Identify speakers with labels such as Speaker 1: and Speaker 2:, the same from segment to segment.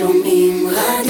Speaker 1: Show
Speaker 2: me what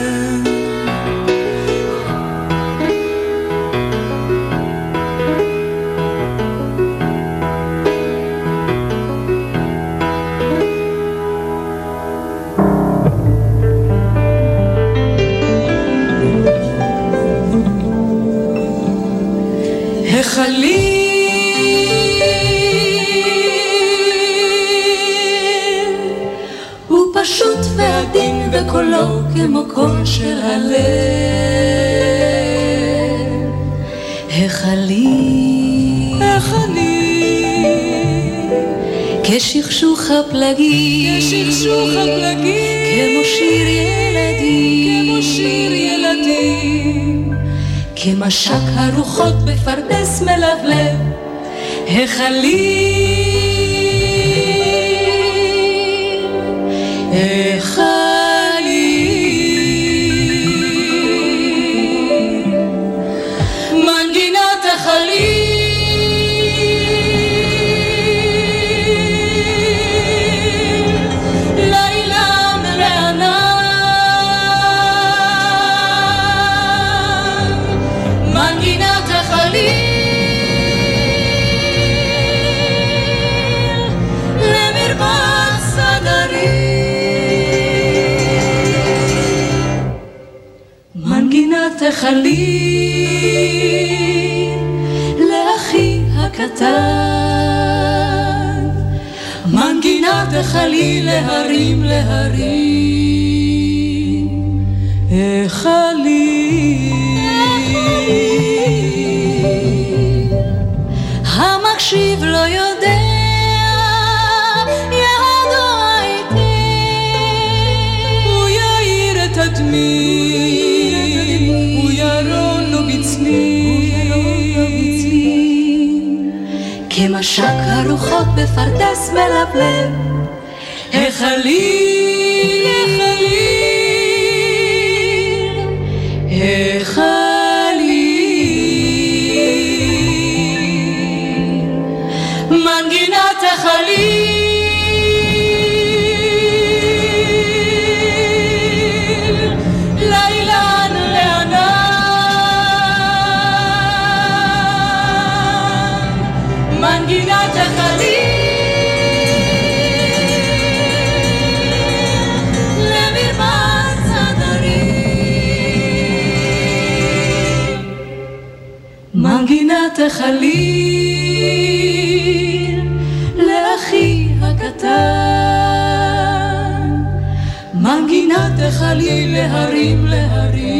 Speaker 1: החליל הוא פשוט ועדין וקולו כמו קול של הלב. החליל, החליל, כשכשוך הפלגים, כשכשוך הפלגים, כמו שיר ילדים, כמו שיר ילדים, כמשק הרוחות בפרדס מלבלב. החליל, החליל, חלי לאחי הקטן. מנגינה תחלי להרים להרים. החלי המקשיב לא יודע כמשק הרוחות בפרדס מלבלב, החליל, החליל, החליל. תחלי לאחי הקטן, מנגינה תחלי להרים להרים.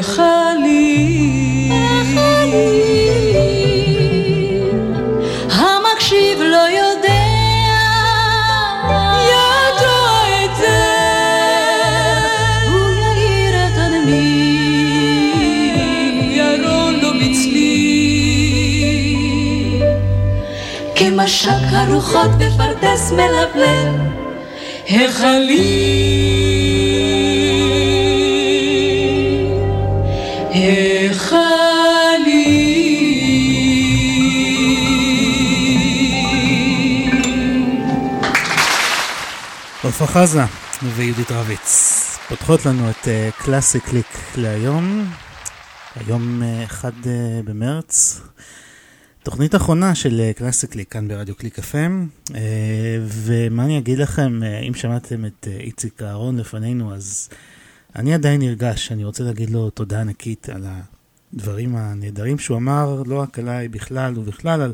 Speaker 1: אחד כמשק הרוחות בפרדס מלבלב, החליל, החליל.
Speaker 3: עפרה חזה ויהודית רביץ פותחות לנו את אה, קלאסי קליק להיום, היום אה, 1 אה, במרץ
Speaker 1: תוכנית אחרונה של קלאסי קליק כאן ברדיו קליק FM, אה, ומה אני אגיד לכם, אה, אם שמעתם את אה, איציק אהרון לפנינו, אז אני עדיין נרגש, אני רוצה להגיד לו תודה ענקית על הדברים הנהדרים שהוא אמר, לא רק עליי בכלל ובכלל, על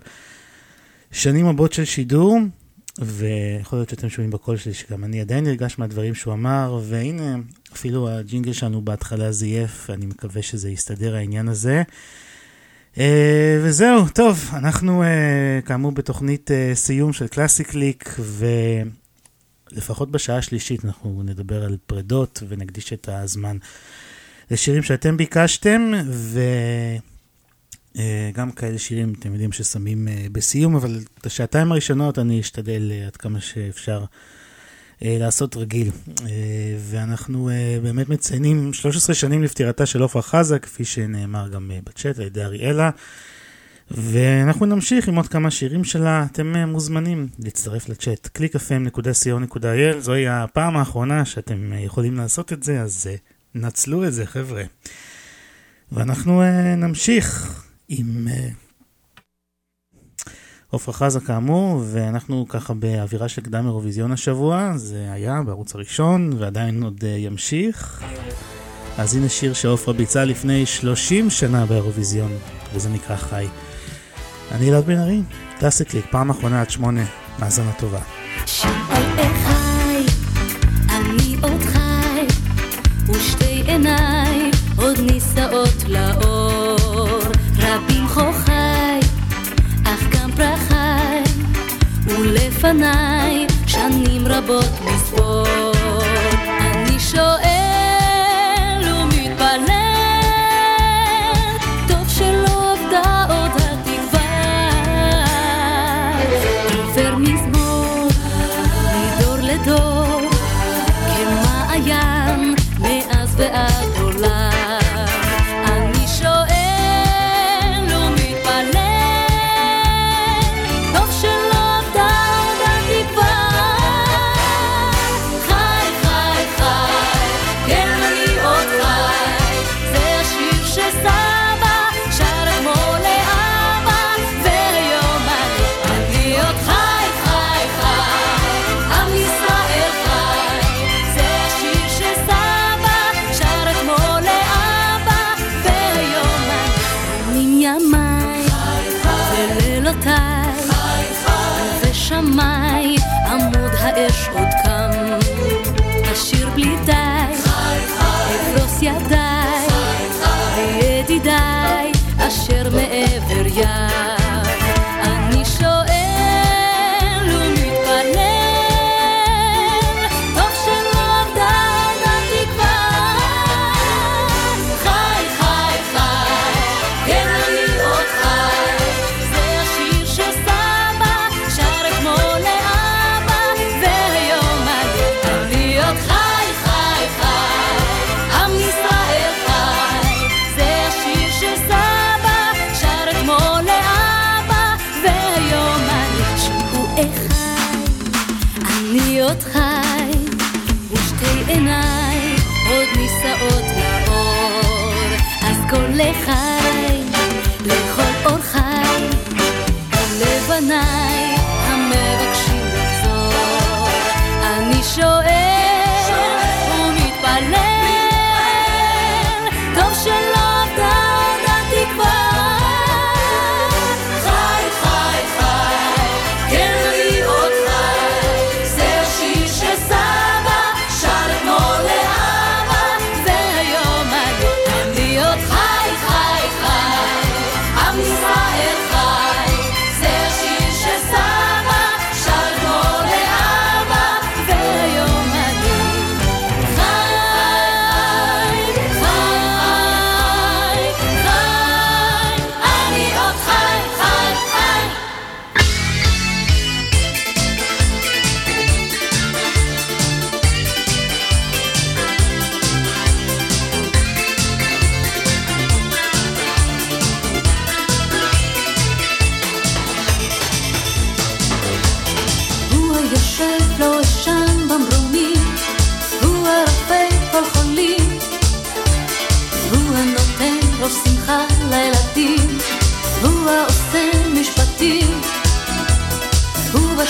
Speaker 1: שנים רבות של שידור, ויכול להיות שאתם שומעים בקול שלי שגם אני עדיין נרגש מהדברים שהוא אמר, והנה, אפילו הג'ינגל שלנו בהתחלה זייף, אני מקווה שזה יסתדר העניין הזה. Uh, וזהו, טוב, אנחנו uh, כאמור בתוכנית uh, סיום של קלאסי קליק, ולפחות בשעה השלישית אנחנו נדבר על פרדות ונקדיש את הזמן לשירים שאתם ביקשתם, וגם uh, כאלה שירים, אתם יודעים, ששמים uh, בסיום, אבל את השעתיים הראשונות אני אשתדל uh, עד כמה שאפשר. אה, לעשות רגיל. אה, ואנחנו אה, באמת מציינים 13 שנים לפטירתה של עופרה חזה, כפי שנאמר גם בצ'אט על ידי אריאלה. ואנחנו נמשיך עם עוד כמה שירים שלה, אתם מוזמנים להצטרף לצ'אט www.clickfm.co.il, זוהי הפעם האחרונה שאתם יכולים לעשות את זה, אז נצלו את זה חבר'ה. ואנחנו נמשיך עם עפרה חזה כאמור, ואנחנו ככה באווירה של קדם אירוויזיון השבוע, זה היה בערוץ הראשון, ועדיין עוד אה, ימשיך. אז הנה שיר שעופרה ביצעה לפני 30 שנה באירוויזיון, וזה נקרא חי. אני אלעד בן ארי, קלאסיקליק, פעם אחרונה עד שמונה, האזנה טובה. עוד נישאות לאור, ולפניי שנים רבות לספור. אני שואל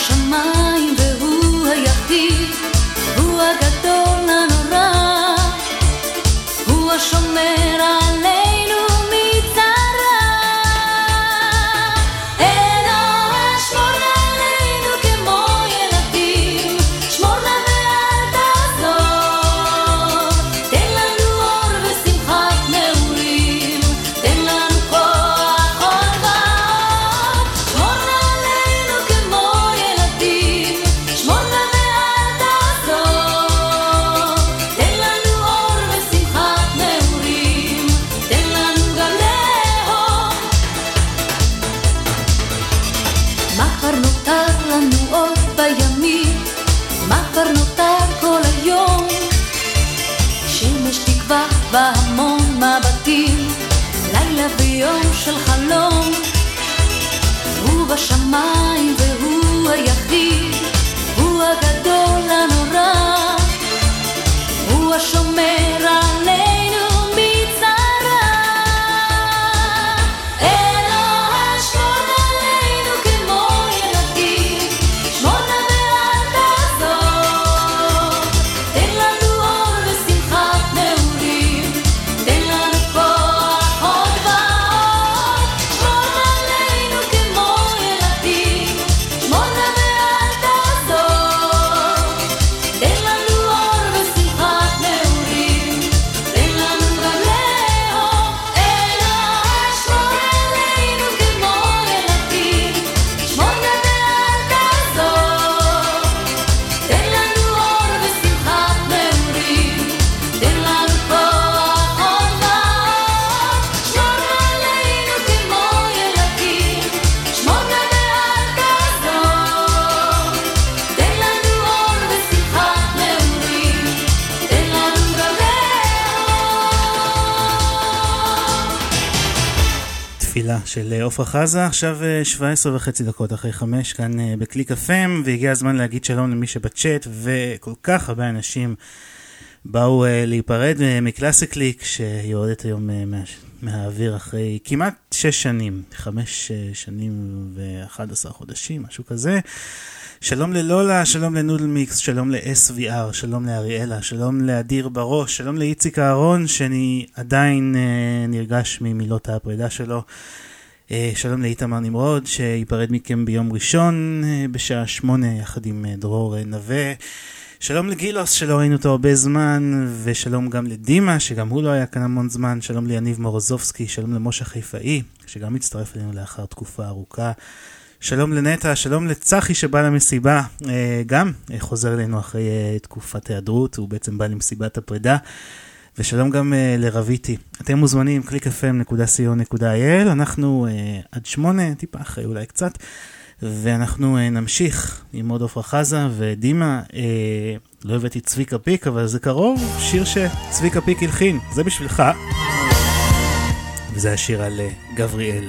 Speaker 1: 什么 של
Speaker 3: אה, עפרה חזה, עכשיו 17 אה, וחצי דקות אחרי חמש, כאן אה, בקליק FM, והגיע הזמן להגיד שלום למי שבצ'אט, וכל כך הרבה אנשים באו להיפרד מקלאסי קליק, שיורדת היום מה, מהאוויר אחרי כמעט שש שנים, חמש שנים ו-11 חודשים, משהו כזה. שלום ללולה, שלום לנודלמיקס, שלום ל-SVR, שלום לאריאלה, שלום לאדיר בראש, שלום לאיציק אהרון, שאני עדיין אה, נרגש ממילות הפרידה שלו. אה, שלום לאיתמר נמרוד, שייפרד מכם ביום ראשון אה, בשעה שמונה, יחד עם אה, דרור נווה. שלום לגילוס, שלא ראינו אותו הרבה זמן, ושלום גם לדימה, שגם הוא לא היה כאן המון זמן. שלום ליניב מורוזובסקי, שלום למשה חיפאי, שגם הצטרף אלינו לאחר תקופה ארוכה. שלום לנטע, שלום לצחי שבא למסיבה, גם חוזר אלינו אחרי תקופת היעדרות, הוא בעצם בא למסיבת הפרידה. ושלום גם uh, לרביטי. אתם מוזמנים, www.clickfm.co.il, אנחנו uh, עד שמונה, טיפה אחרי אולי קצת, ואנחנו uh, נמשיך עם עוד עפרה חזה ודימה. Uh, לא הבאתי צביקה פיק, אבל זה קרוב, שיר שצביקה פיק הלחין, זה בשבילך. וזה השיר על uh, גבריאל.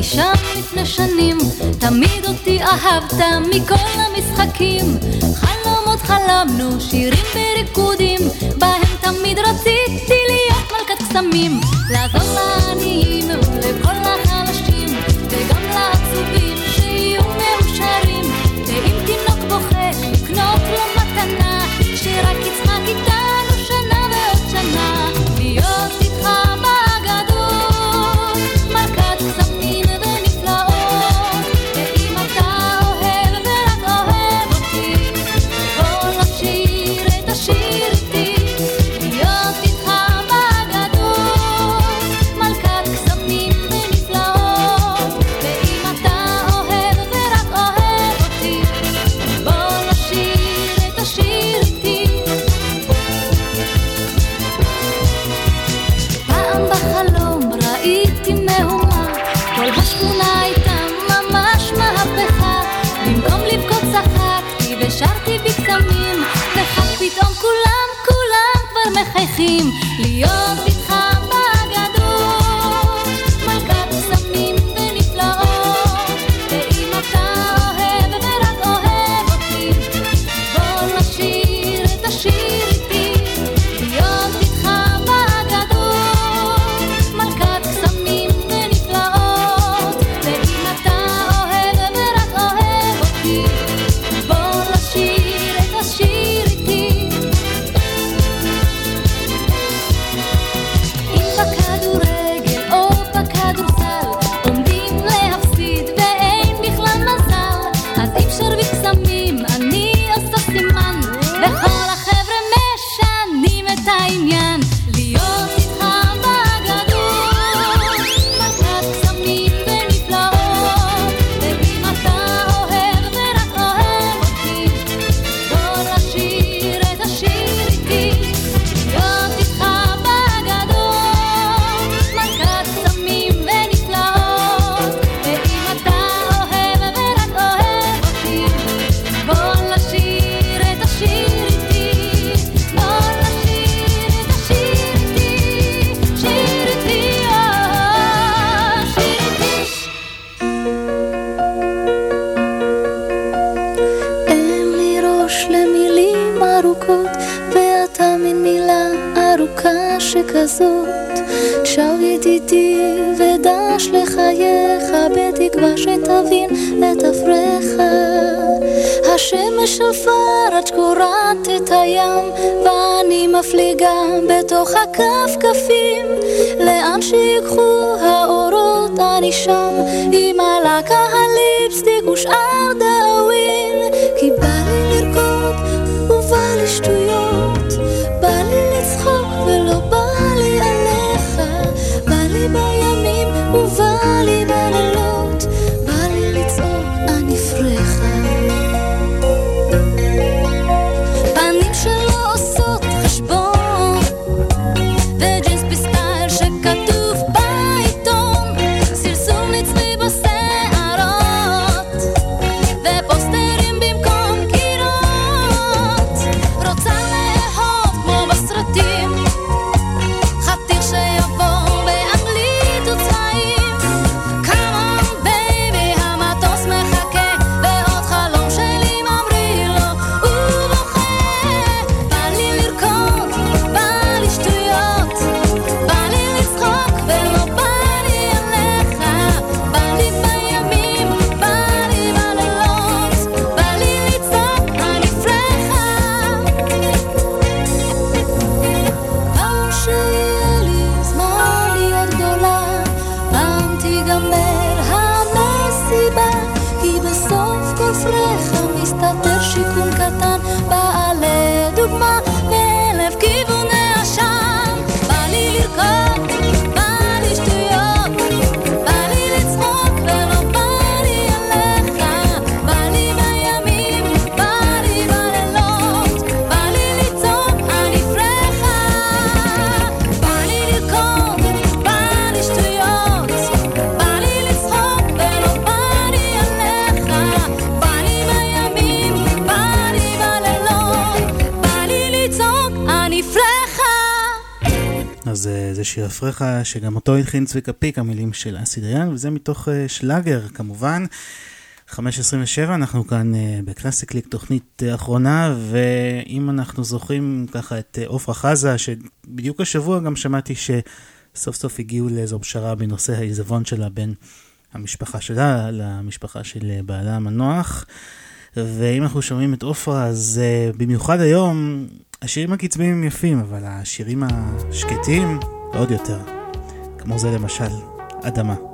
Speaker 1: אי שם לפני שנים, תמיד אותי אהבת מכל המשחקים. חלומות חלמנו, שירים וריקודים, בהם תמיד רציתי להיות מלכת קסמים. לעזור לעניים ולכל... שגם אותו הלחין צביקה פיק, המילים של אסי דיין, וזה מתוך uh, שלאגר כמובן. 5.27, אנחנו כאן uh, בקלאסיק ליק, תוכנית uh, אחרונה, ואם אנחנו זוכרים ככה את עופרה uh, חזה, שבדיוק השבוע גם שמעתי שסוף סוף הגיעו לאיזו פשרה בנושא העיזבון שלה בין המשפחה שלה למשפחה של בעלה המנוח. ואם אנחנו שומעים את עופרה, אז uh, במיוחד היום, השירים הקצביים יפים, אבל השירים השקטים עוד יותר. כמו זה למשל, אדמה.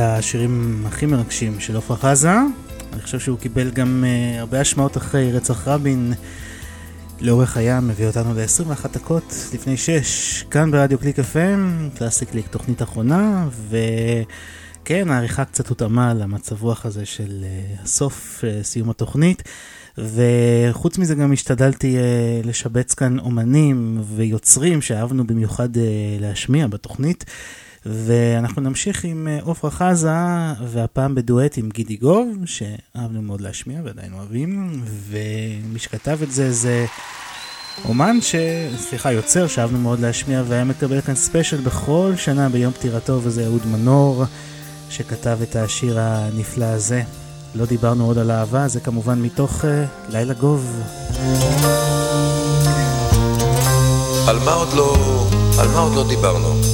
Speaker 3: השירים הכי מרגשים של עפרה חזה. אני חושב שהוא קיבל גם uh, הרבה השמעות אחרי רצח רבין לאורך הים, מביא אותנו ל-21 דקות לפני 6, כאן ברדיו קליק FM, קלאסי קליק, תוכנית אחרונה, וכן, העריכה קצת הותאמה למצב רוח הזה של uh, הסוף, uh, סיום התוכנית. וחוץ מזה גם השתדלתי uh, לשבץ כאן אומנים ויוצרים שאהבנו במיוחד uh, להשמיע בתוכנית. ואנחנו נמשיך עם אה, עופרה חזה, והפעם בדואט עם גידי גוב, שאהבנו מאוד להשמיע ועדיין אוהבים, ומי שכתב את זה זה אומן, ש... סליחה, יוצר שאהבנו מאוד להשמיע, והיה מקבל כאן ספיישל בכל שנה ביום פטירתו, וזה אהוד מנור, שכתב את השיר הנפלא הזה. לא דיברנו עוד על אהבה, זה כמובן מתוך uh, לילה גוב.
Speaker 1: על מה עוד לא, על מה עוד לא דיברנו?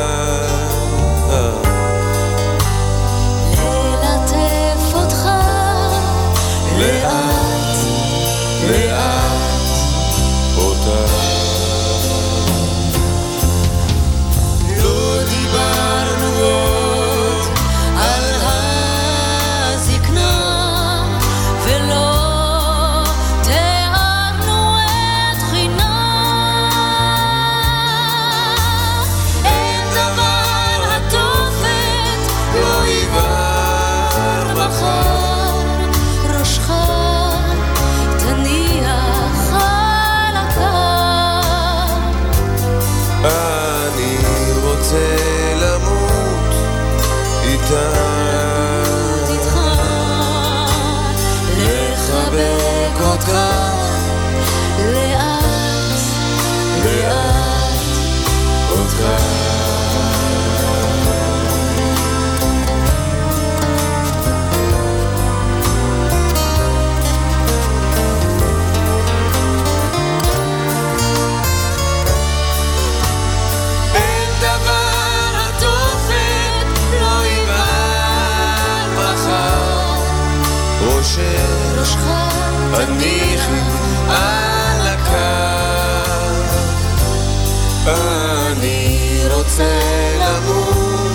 Speaker 1: רוצה
Speaker 4: למות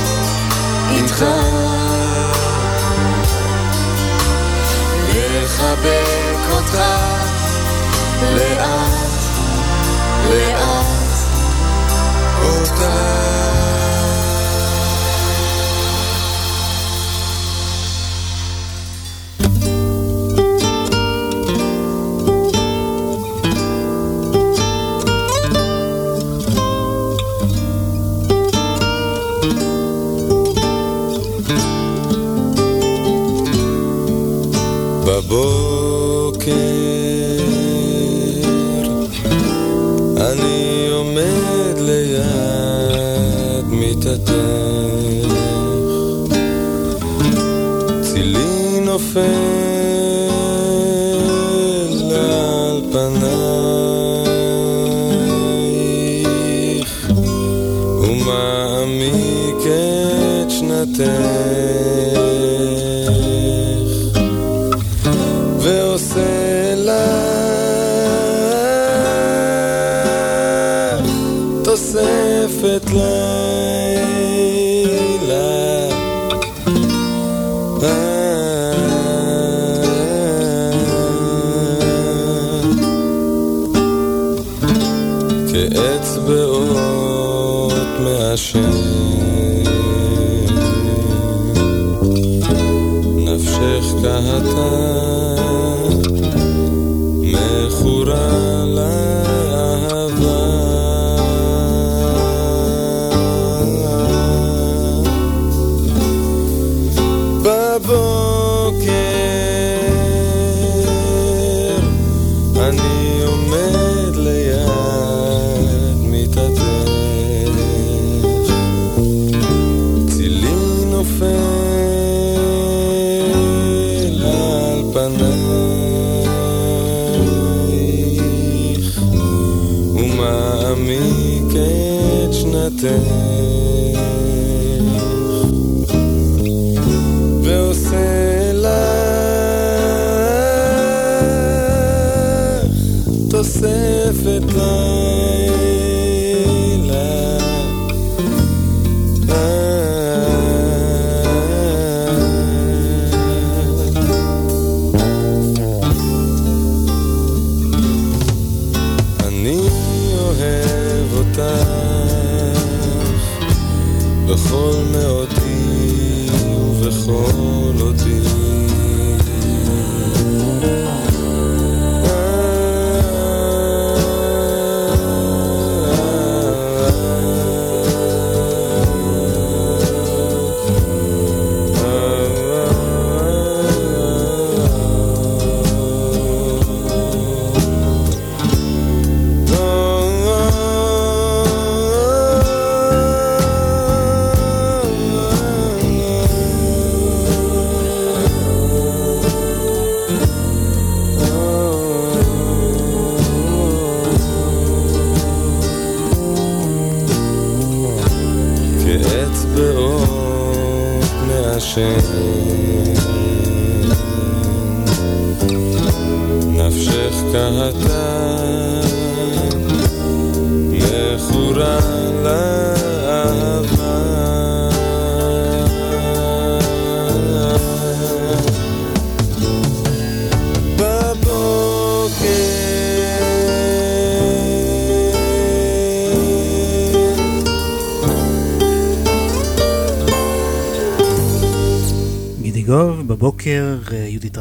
Speaker 4: איתך. לחבק אותך לאט,
Speaker 5: fin.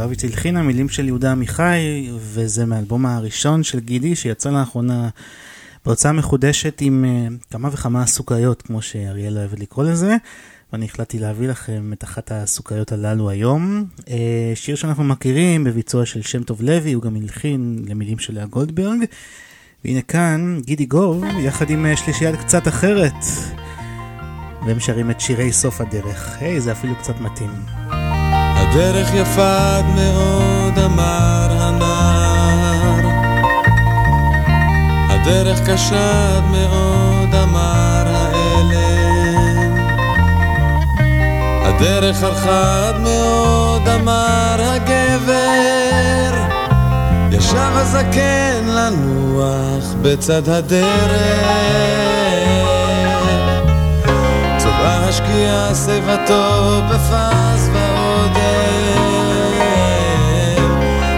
Speaker 5: רביץ הלחינה מילים של יהודה עמיחי, וזה מהאלבום הראשון של גידי שיצא לאחרונה בהוצאה מחודשת עם אה, כמה וכמה סוכריות, כמו שאריאל אוהב לקרוא לזה. ואני החלטתי להביא לכם את אחת הסוכריות הללו היום. אה, שיר שאנחנו מכירים בביצוע של שם טוב לוי, הוא גם הלחין למילים של לאה גולדברג. והנה כאן גידי גוב, יחד עם שלישייה קצת אחרת. והם שרים את שירי סוף הדרך. היי, hey, זה אפילו קצת מתאים.
Speaker 4: הדרך יפה עד מאוד, אמר הנער. הדרך קשה עד מאוד, אמר האלם. הדרך ארכה עד מאוד, אמר הגבר. ישב הזקן לנוח בצד הדרך השקיעה שיבתו בפס ועודף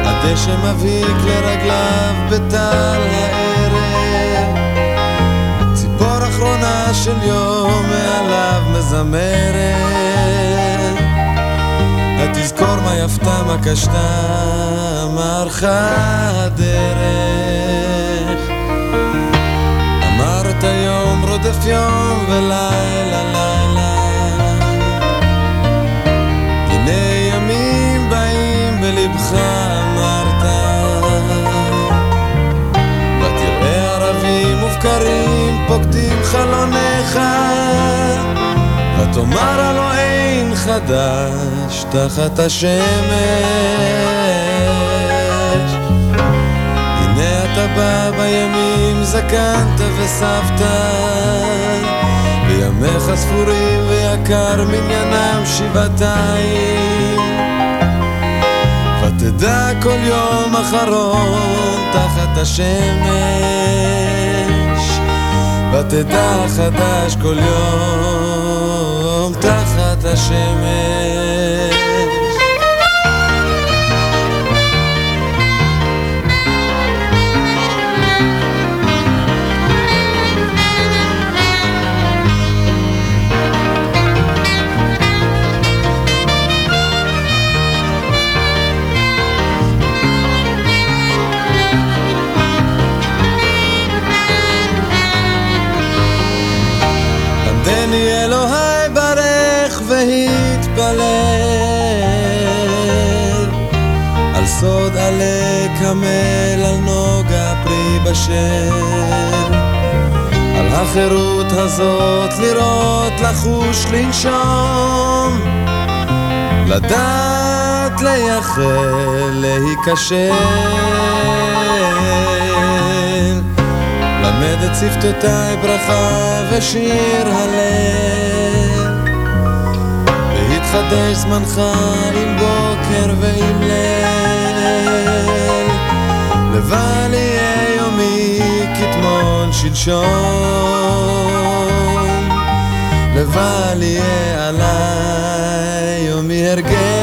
Speaker 4: הדשא מבהיק לרגליו בטל הערב. ציפור אחרונה של יום מעליו מזמרת. התזכור מה יפתה מה קשתה מה הדרך. אמרת יום רודף יום ולילה לילה ותאמר הלא אין חדש תחת השמש. הנה אתה בא בימים זקנת וסבת וימיך ספורים ויקר מניינם שבעתיים. ותדע כל יום אחרון תחת השמש. ותדע חדש כל יום השמש קמל על נוגה פרי בשל. על החירות הזאת לראות לחוש לנשום. לדעת לייחל להיכשל. למד את שפתותיי ברכה ושיר הלב. והתחדש זמנך עם בוקר ועם לבל יהיה יומי כתמון שלשום לבל יהיה עליי יומי הרגל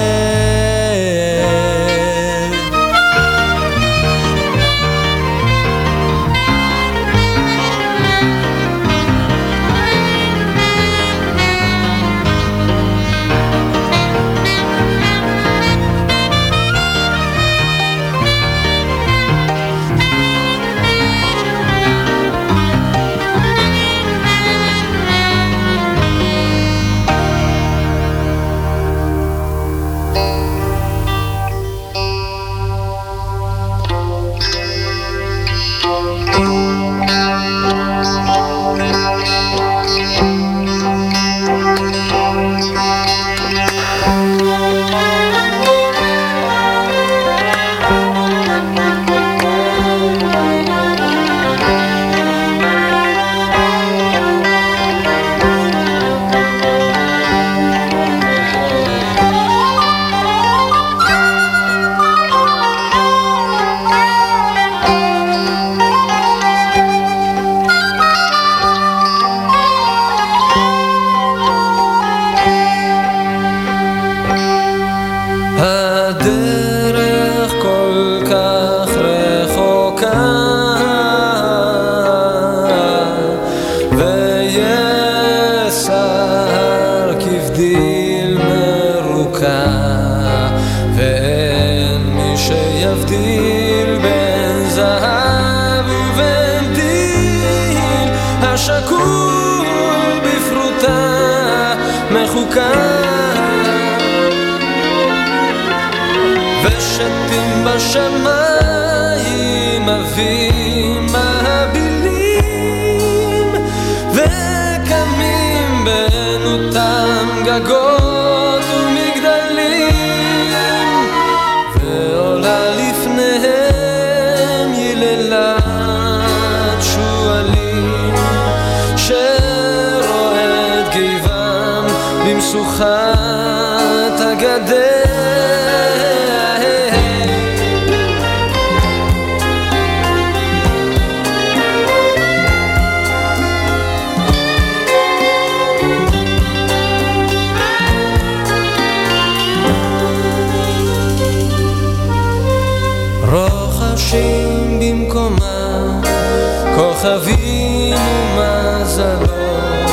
Speaker 3: כוכבים ומזלות,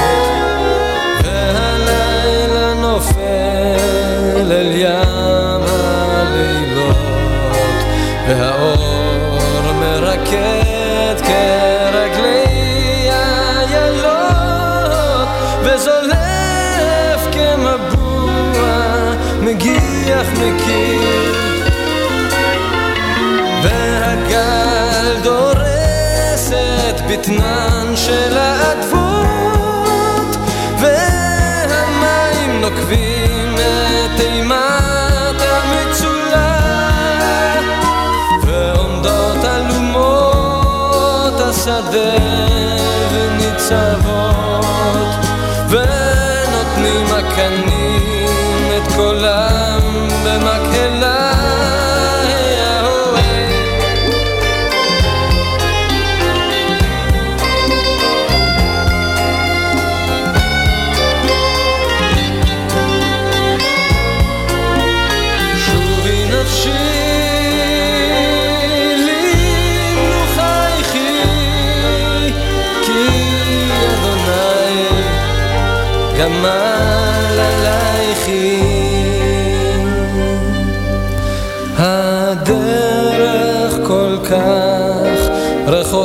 Speaker 3: והלילה נופל אל ים הלילות, והאור מרקד כרגלי איילות, וזולף כמבוע, מגיח מכיר. את בטנן של האדוות והמים נוקבים את אימת המצולה ועומדות אלומות השדה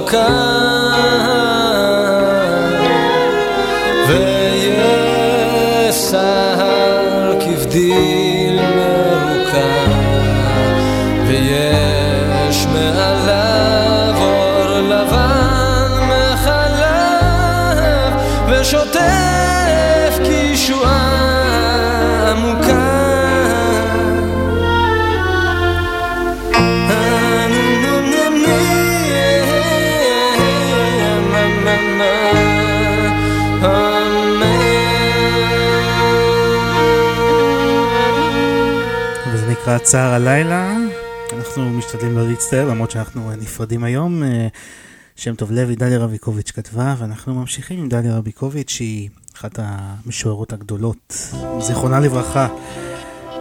Speaker 3: רחוקה
Speaker 6: צער הלילה. אנחנו משתדלים לא להצטער למרות שאנחנו נפרדים היום. אה, שם טוב לוי, דליה רביקוביץ' כתבה, ואנחנו ממשיכים עם דליה רביקוביץ', שהיא אחת המשוררות הגדולות, זיכרונה לברכה.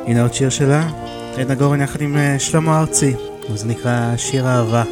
Speaker 6: הנה עוד שיר שלה, עדנה גורן יחד עם אה, שלמה ארצי, וזה נקרא שיר אהבה.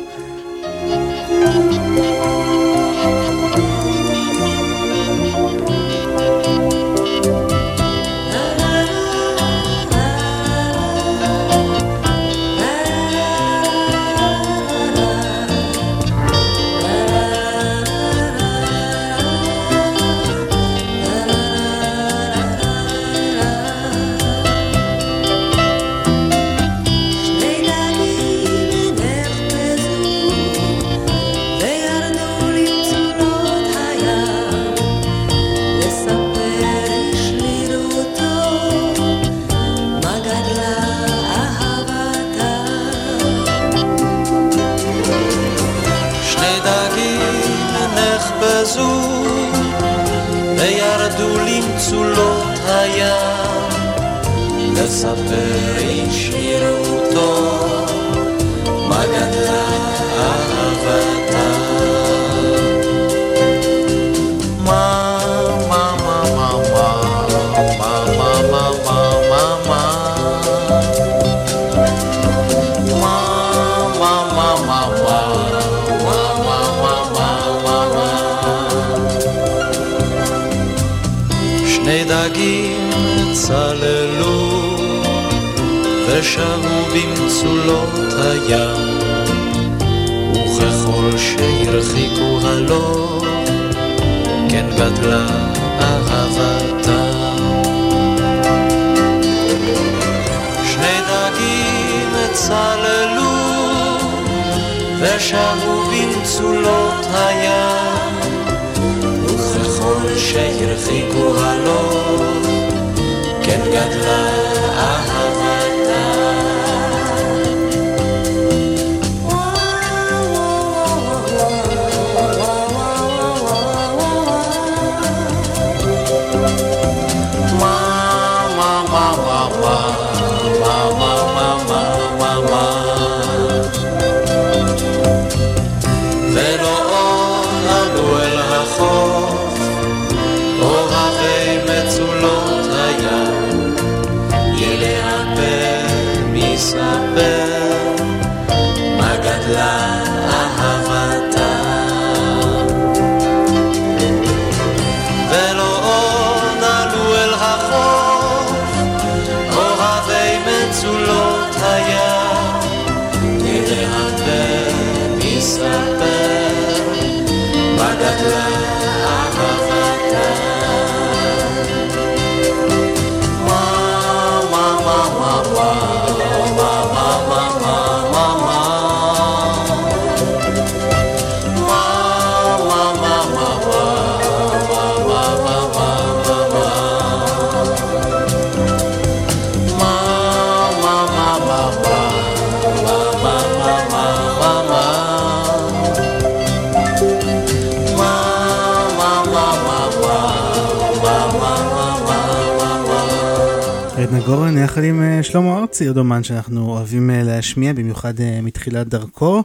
Speaker 3: אה, עוד אומן שאנחנו אוהבים אה, להשמיע, במיוחד אה, מתחילת דרכו,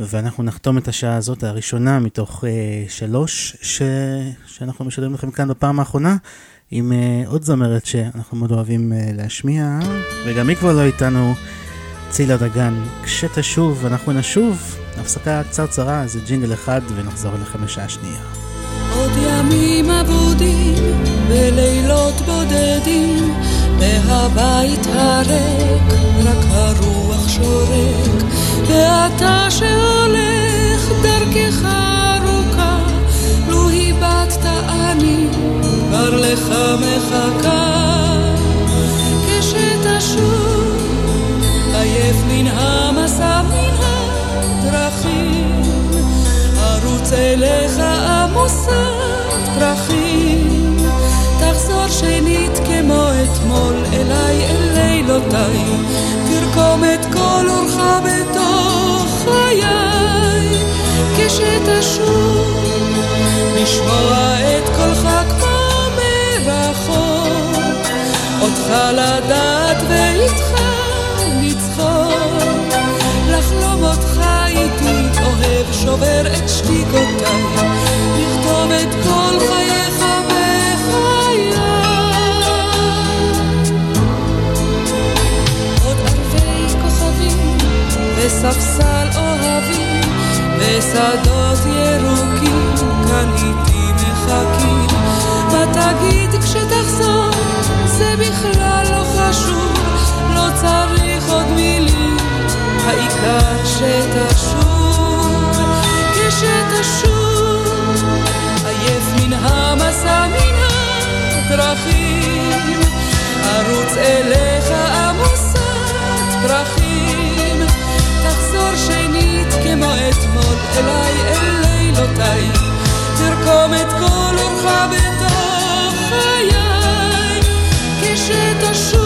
Speaker 3: ואנחנו נחתום את השעה הזאת הראשונה מתוך שלוש ש... שאנחנו משדרים לכם כאן בפעם האחרונה, עם עוד זמרת שאנחנו מאוד אוהבים להשמיע, וגם היא כבר לא איתנו, צילה דגן. כשתשוב, אנחנו נשוב, הפסקה קצרצרה, זה ג'ינגל אחד, ונחזור אליכם לשעה שנייה.
Speaker 1: עוד ימים אבודים ולילות בודדים מהבית הריק רק הרוח שורק ואתה שהולך דרכך ארוכה לו הבטת אני כבר לך מחכה. כשתשוב עייף מן המסע מן הדרכים ארוץ אליך עמוסת פרחים תחזור שנית כמו אתמול אליי אל לילותיי תרקום את כל אורך בתוך חיי. כשתשוב לשמוע את קולך כמו מרחוק. אותך לדעת ואיתך לחלום שובר את שתיקותיי. לכתוב את כל חייך וספסל אוהבים ושדות ירוקים כאן איתי מחכים. מה תגיד כשתחזור? זה בכלל לא חשוב לא צריך עוד מילים. העיקר שתשוב כשתשוב. עייף מן המסע מן הדרכים. ארוץ אליך אליי אל לילותיי. תרקום את כל אורך בתוך חיי. כשתשוב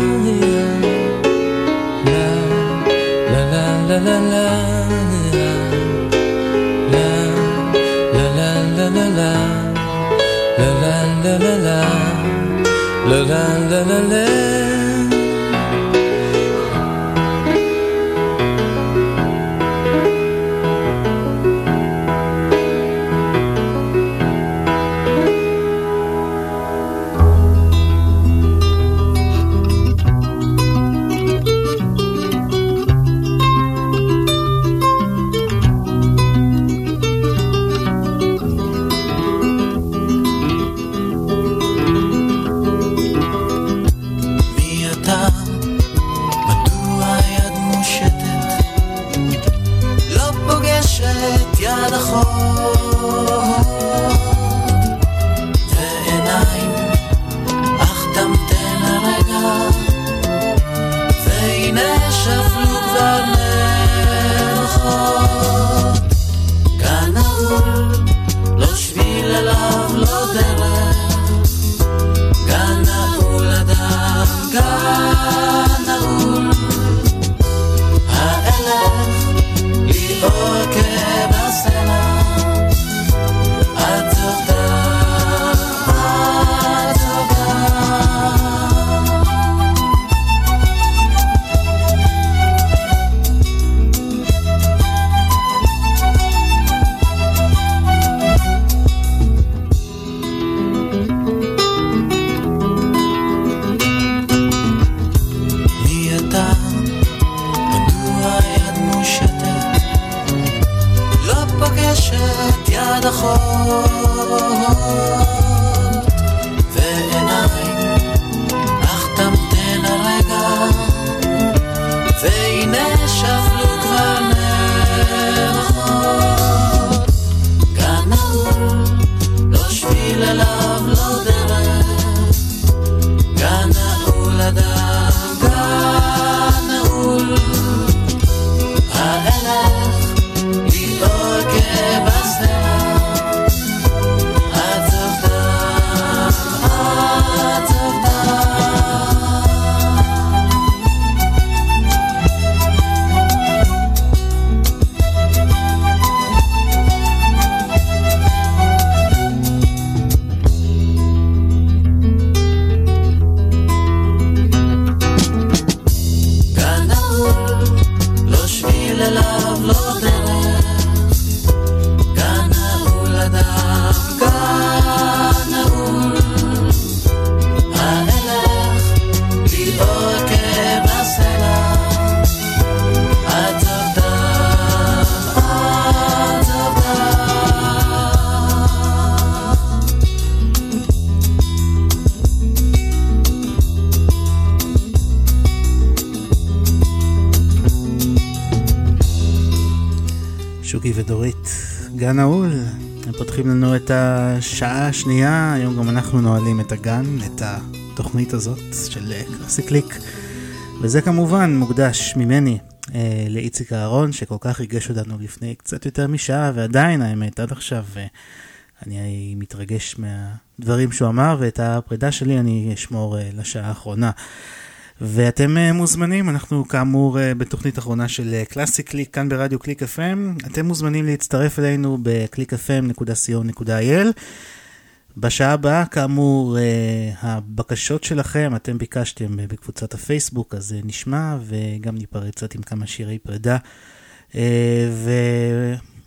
Speaker 3: שוקי ודורית, גן נעול, הם פותחים לנו את השעה השנייה, היום גם אנחנו נועלים את הגן, את התוכנית הזאת של אה, קלאסי קליק, וזה כמובן מוקדש ממני אה, לאיציק אהרון, שכל כך ריגש אותנו לפני קצת יותר משעה, ועדיין האמת, עד עכשיו אה, אני מתרגש מהדברים שהוא אמר, ואת הפרידה שלי אני אשמור אה, לשעה האחרונה. ואתם אה, מוזמנים, אנחנו כאמור אה, בתוכנית אחרונה של אה, קלאסי קליק כאן ברדיו קליק FM. אתם מוזמנים להצטרף אלינו ב-clickfm.co.il. בשעה הבאה, כאמור, הבקשות שלכם, אתם ביקשתם בקבוצת הפייסבוק, אז נשמע וגם ניפרד קצת עם כמה שירי פרידה.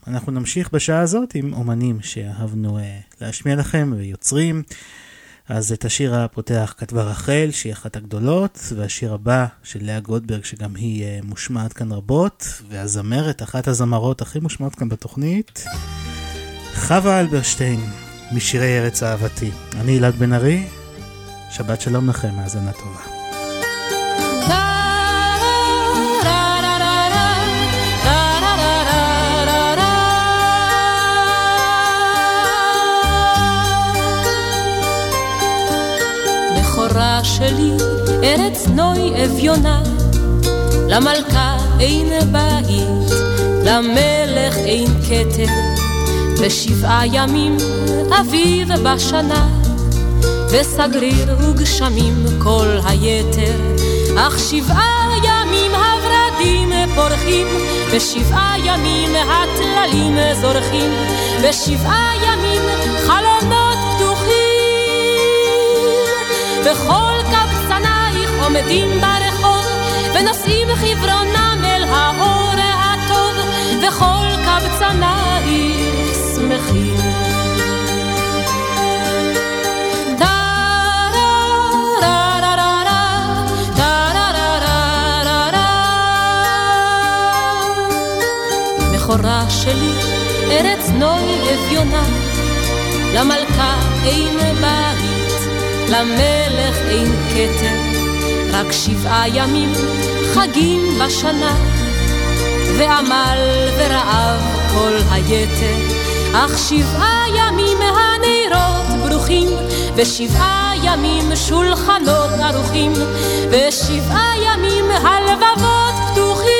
Speaker 3: ואנחנו נמשיך בשעה הזאת עם אומנים שאהבנו להשמיע לכם ויוצרים. אז את השיר הפותח כתבה רחל, שהיא אחת הגדולות, והשיר הבא של לאה גולדברג, שגם היא uh, מושמעת כאן רבות, והזמרת, אחת הזמרות הכי מושמעות כאן בתוכנית, חווה אלברשטיין, משירי ארץ אהבתי. אני אלעד בן ארי, שבת שלום לכם, האזנה טובה.
Speaker 7: שלי, ארץ נוי אביונה, למלכה אין בית, למלך אין כתר, בשבעה ימים אביב בשנה, וסגריר וגשמים כל היתר, אך שבעה ימים הורדים פורחים, בשבעה ימים הטללים זורחים, בשבעה ימים חלונות פתוחים. קבצנייך עומדים ברחוב, ונושאים חברונם אל האור הטוב, וכל קבצנייך שמחים. שלי, ארץ נוי אביונה, למלכה אין בית, למלך אין כתר, רק שבעה ימים חגים בשנה, ועמל ורעב כל היתר, אך שבעה ימים הנרות ברוכים, ושבעה ימים שולחנות ערוכים, ושבעה ימים הלבבות פתוחים.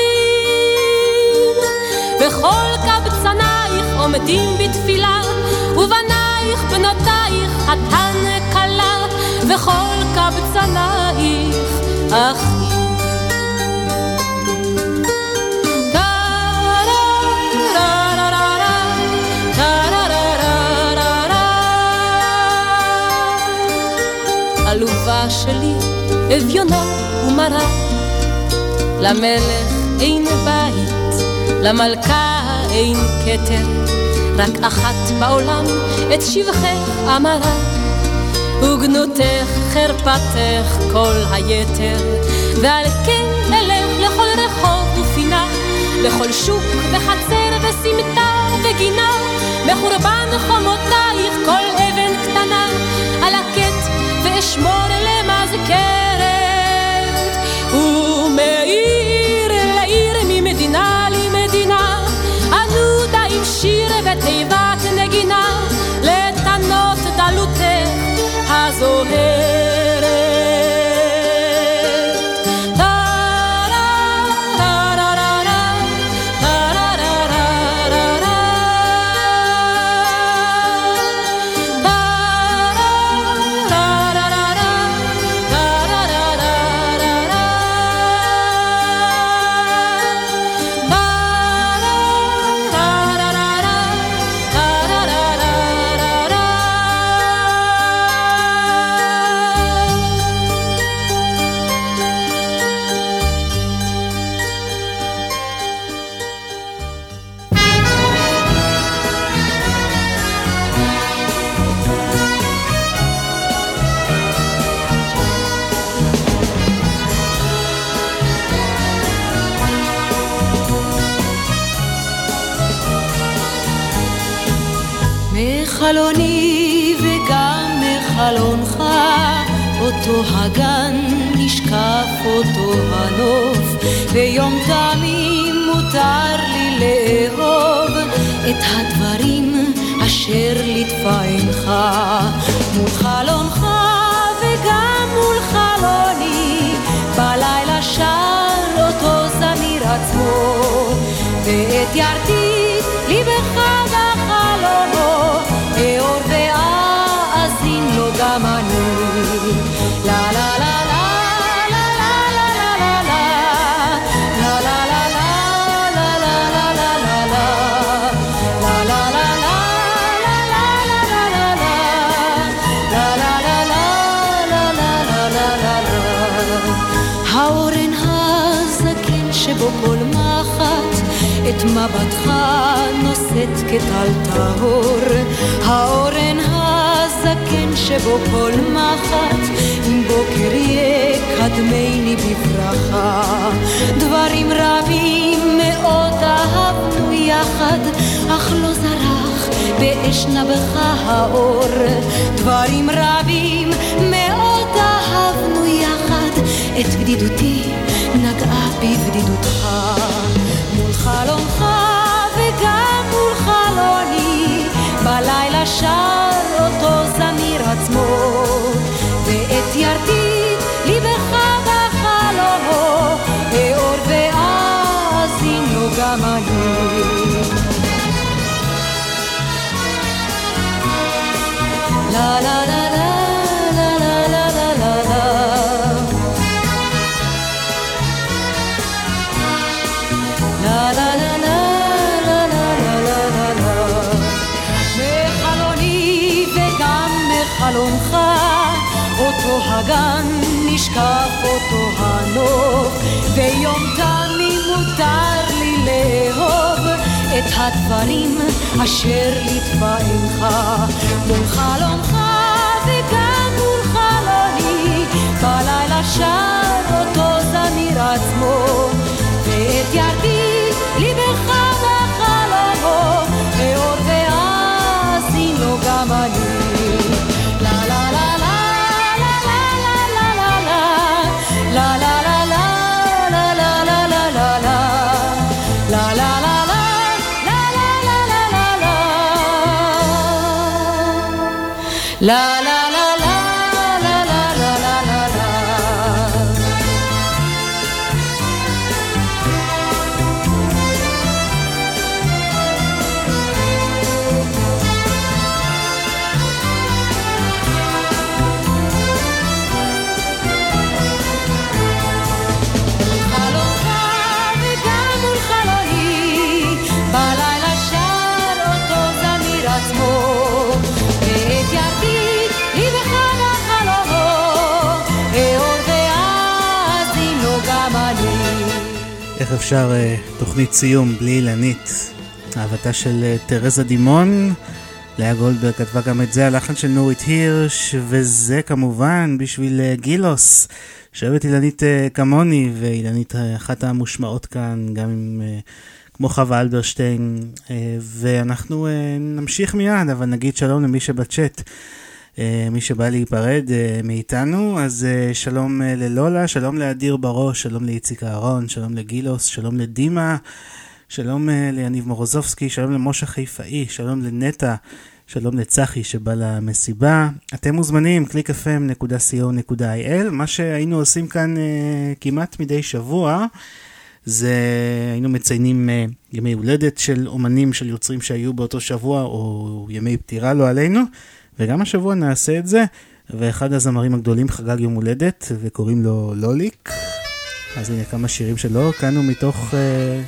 Speaker 7: וכל קבצנייך עומדים בתפילה, ובנייך בנותייך חתן כלה, וכל קבצנייך שלי, אביונה למלך אין בית, למלכה אין כתר, רק אחת בעולם את שבחך אמרה, וגנותך חרפתך כל היתר, ועל כן אלך לכל רחוב ופינה, לכל שוק וחצר וסמטה וגינה, מחורבן חומותייך כל אבן קטנה, על הקט ואשמור למזכרת, ומעיר
Speaker 1: את הדברים אשר ליטפה עינך. מול חלונך וגם מול חלוני, בלילה שר אותו זמיר עצמו, ואת ירתיק מבטך נושאת כטל טהור. האורן הזקן שבו כל מחט אם בוקר יקדמני בברכה. דברים רבים מאוד אהבנו יחד אך לא זרח באש נבך האור. דברים רבים מאוד אהבנו את בדידותי נגעה בבדידותך. שר אותו זמיר עצמו, ואת ירתיק ליבך בחלומו, אאור ואאזין לו גם אני. la la הדברים אשר לתפארך מול חלומך וגם מול חלוני בלילה שר אותו זמיר עצמו ואת ירדי
Speaker 3: אפשר אה, תוכנית סיום בלי אילנית? אהבתה של אה, תרזה דימון. לאה גולדברג כתבה גם את זה, הלחן של נורית הירש, וזה כמובן בשביל אה, גילוס, שאוהבת אילנית כמוני, ואילנית אחת המושמעות כאן, גם עם, כמו חווה אלברשטיין, ואנחנו נמשיך מיד, אבל נגיד שלום למי שבצ'אט. אה, מי שבא להיפרד אה, מאיתנו, אז אה, שלום ללולה, שלום לאדיר בראש, שלום לאיציק אהרון, שלום לגילוס, שלום לדימה, שלום ליניב מורוזובסקי, שלום למשה חיפאי, שלום לנטע, שלום לצחי שבא למסיבה. אתם מוזמנים, www.clickfm.co.il, מה שהיינו עושים כאן אה, כמעט מדי שבוע. זה היינו מציינים אה, ימי הולדת של אומנים, של יוצרים שהיו באותו שבוע, או ימי פטירה לא עלינו, וגם השבוע נעשה את זה, ואחד הזמרים הגדולים חגג יום הולדת, וקוראים לו לוליק. אז הנה כמה שירים שלו, כאן הוא מתוך אה,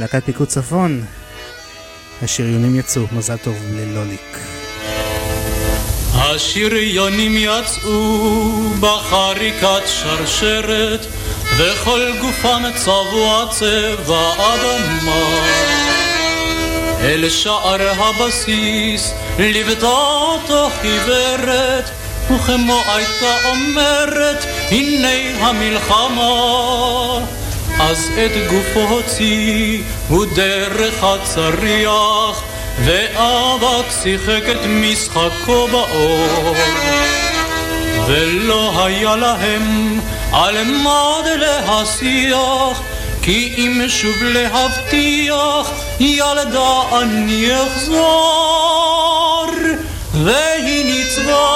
Speaker 3: להקת פיקוד צפון. השריונים יצאו, מזל טוב ללוליק.
Speaker 8: השריונים יצאו בחריקת שרשרת וכל גופם צבוע צבע אדמה אל שער הבסיס ליוותה אותו חיוורת וכמו הייתה אומרת הנה המלחמה. אז את גופו הוציא הוא דרך הצריח ואבק שיחק את משחקו באור. ולא היה להם על מה להשיח כי אם שוב להבטיח ילדה אני אחזור. והיא ניצבה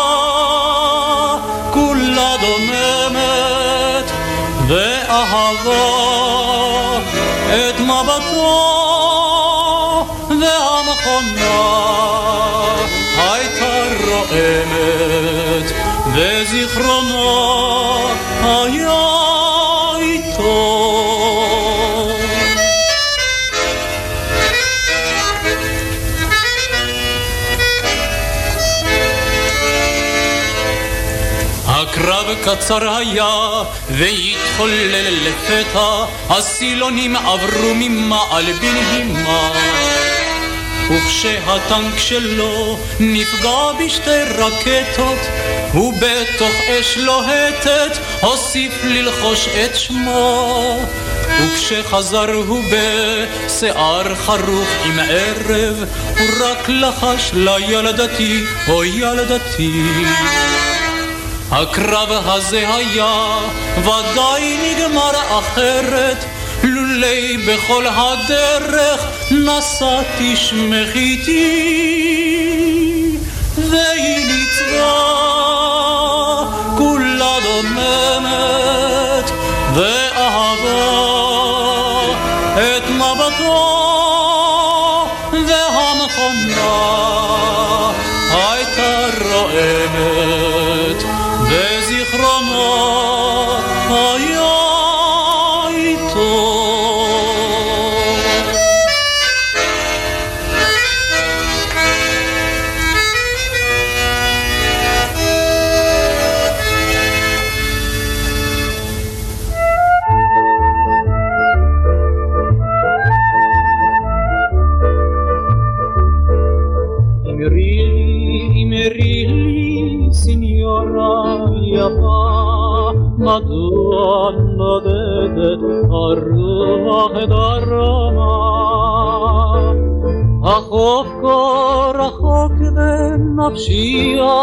Speaker 8: כולה דוממת ואהבה את מבטו והמכונה קצר היה והתחולל לפתע הסילונים עברו ממעל בנהימה. וכשהטנק שלו נפגע בשתי רקטות ובתוך אש לוהטת הוסיף ללחוש את שמו. וכשחזר הוא בשיער חרוך עם ערב הוא רק לחש לילדתי, או ילדתי
Speaker 9: הקרב הזה היה ודאי נגמר אחרת לולי בכל הדרך נסעתי שמח איתי והיא ניצבה Αποσία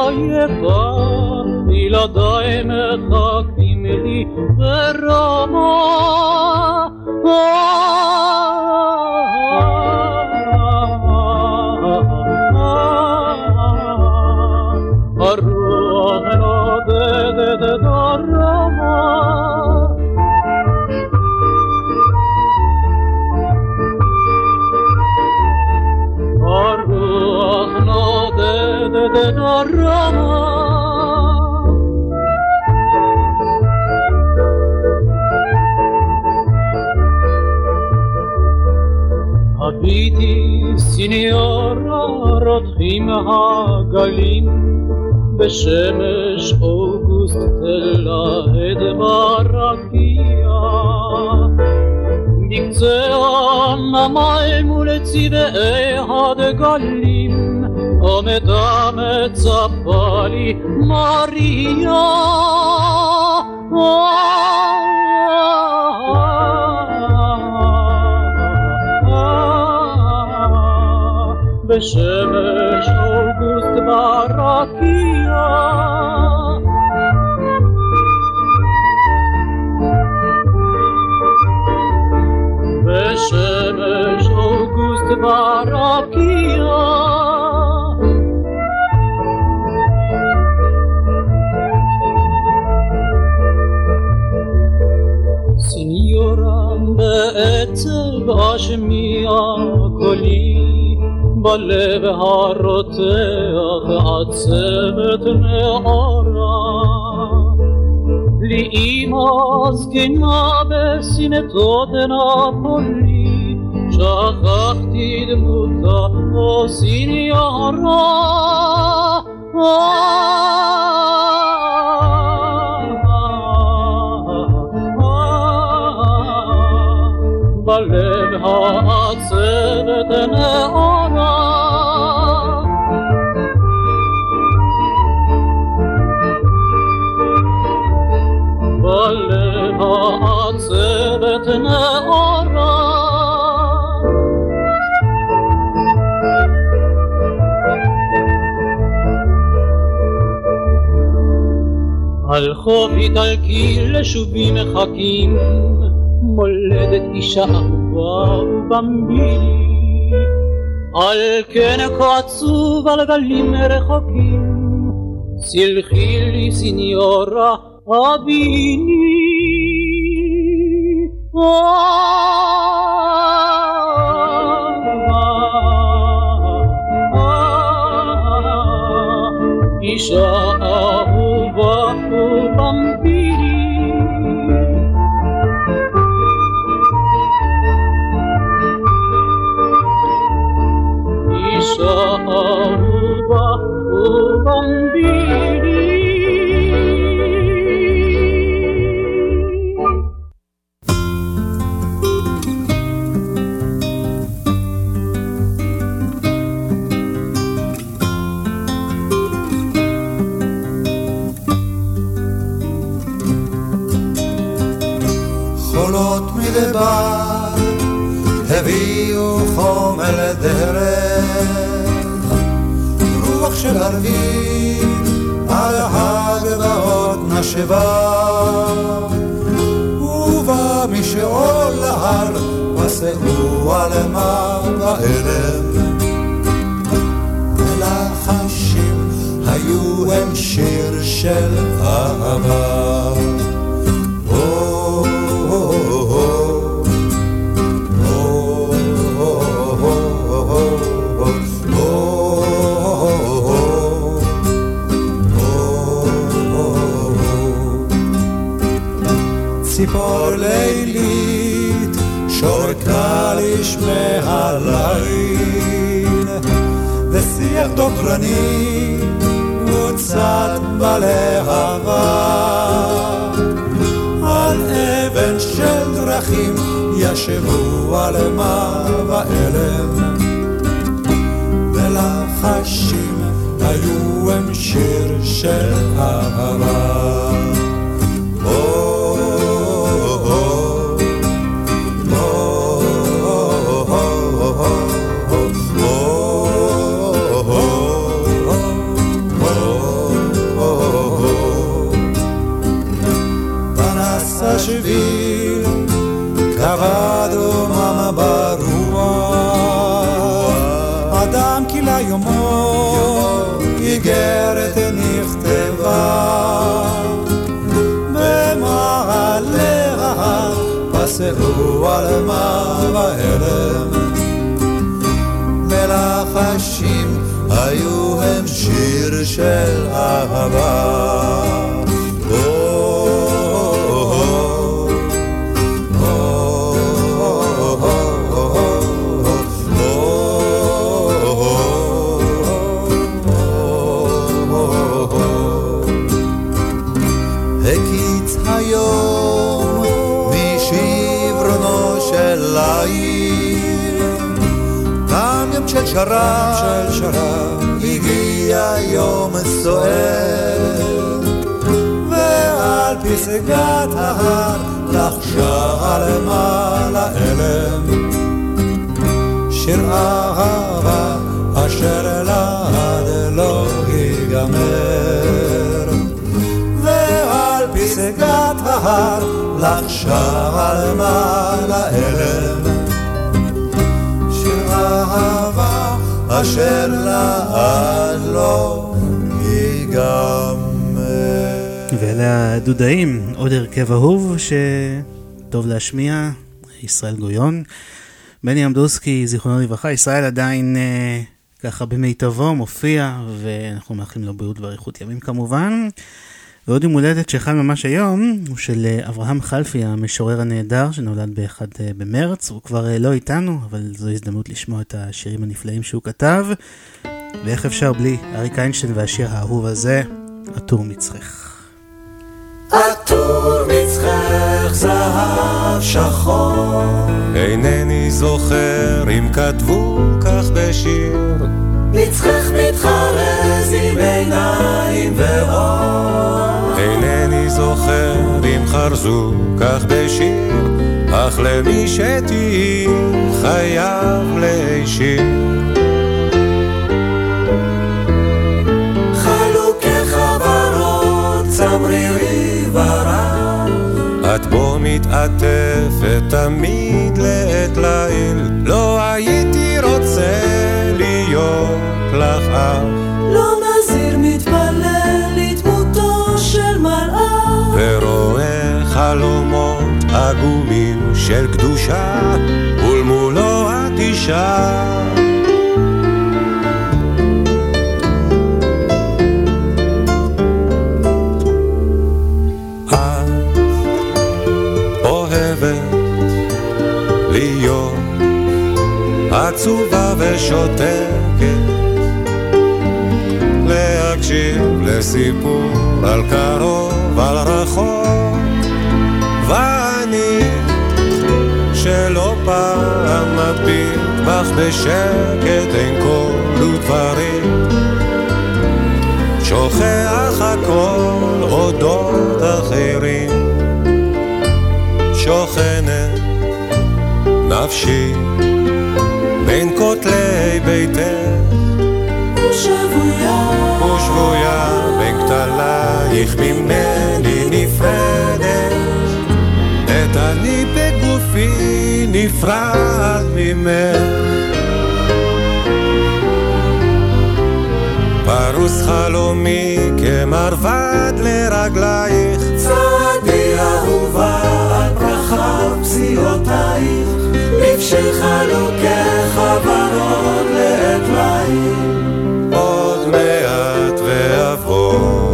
Speaker 9: φύλλα τα έμεθα κυμελή δρόμα הביטי סניורה רותחים הגלים בשמש אוגוסט תלהד ברקיע בקצה הנמל מול צבעי הדגלים עומדה מצפה לי מריה Cieszymy się gust קולי בלב הרותח עצבת נערה לי אמא זקנה בסנטות נפולי שכחתי דמותה או סניורה חוף איטלקי לשובי מחכים מולדת אישה אהובה ובמבילי על כן כה עצוב על גלים רחוקים סלחי לי סניורה אביני
Speaker 6: מוצת בלהבה על אבן של דרכים ישבו עלמה ואלם. ולחשים היו הם שיר של אהבה פסעו על מה בהלם, מלחשים היו הם שיר של אהבה. שרב של שרב הגיע יום סוער ועל פסגת ההר לחשה למעלה אלם שיר אהבה אשר לעד לא ייגמר. ועל פסגת ההר לחשה למעלה אלם אשר לעד לא ייגמר
Speaker 3: ואלה הדודאים, עוד הרכב אהוב שטוב להשמיע, ישראל גויון. בני אמדוסקי, זיכרונו לברכה, ישראל עדיין אה, ככה במיטבו מופיע, ואנחנו מאחלים לו בריאות ואריכות ימים כמובן. ועוד יום הולדת שחל ממש היום, הוא של אה, אברהם חלפי, המשורר הנהדר, שנולד ב-1 אה, במרץ. הוא כבר אה, לא איתנו, אבל זו הזדמנות לשמוע את השירים הנפלאים שהוא כתב. ואיך אפשר בלי אריק איינשטיין והשיר האהוב הזה, עטור מצחך.
Speaker 6: עטור מצחך זהב שחור
Speaker 5: אינני זוכר אם כתבו כך בשיר
Speaker 6: מצחך מתחרז עם עיניים ואור
Speaker 5: זוכר אם חרזו כך בשיר אך למי שתהי חייב להישיר.
Speaker 6: צמרירי ורב
Speaker 5: את בו מתעטפת תמיד לעת ליל לא הייתי רוצה להיות לך אח ורואה חלומות עגומים של קדושה ולמולו את אישה עצובה ושותקת להקשיב לסיפור על קרוב, על רחוק ואני שלא פעם מביט בך בשקט אין קול ודברים שוכח הכל אודות אחרים. שוכנת נפשי בין כותלי ביתך.
Speaker 1: ושבויה.
Speaker 5: ושבויה בין כתלייך ממני נפרדת, את אני בגופי נפרד ממך. פרוס חלומי כמרבד לרגלייך,
Speaker 6: צעדי אהובה על ברכה פסיעותייך, לבשך לוקח ורוד לעת ליל.
Speaker 5: עוד מעט ואבוא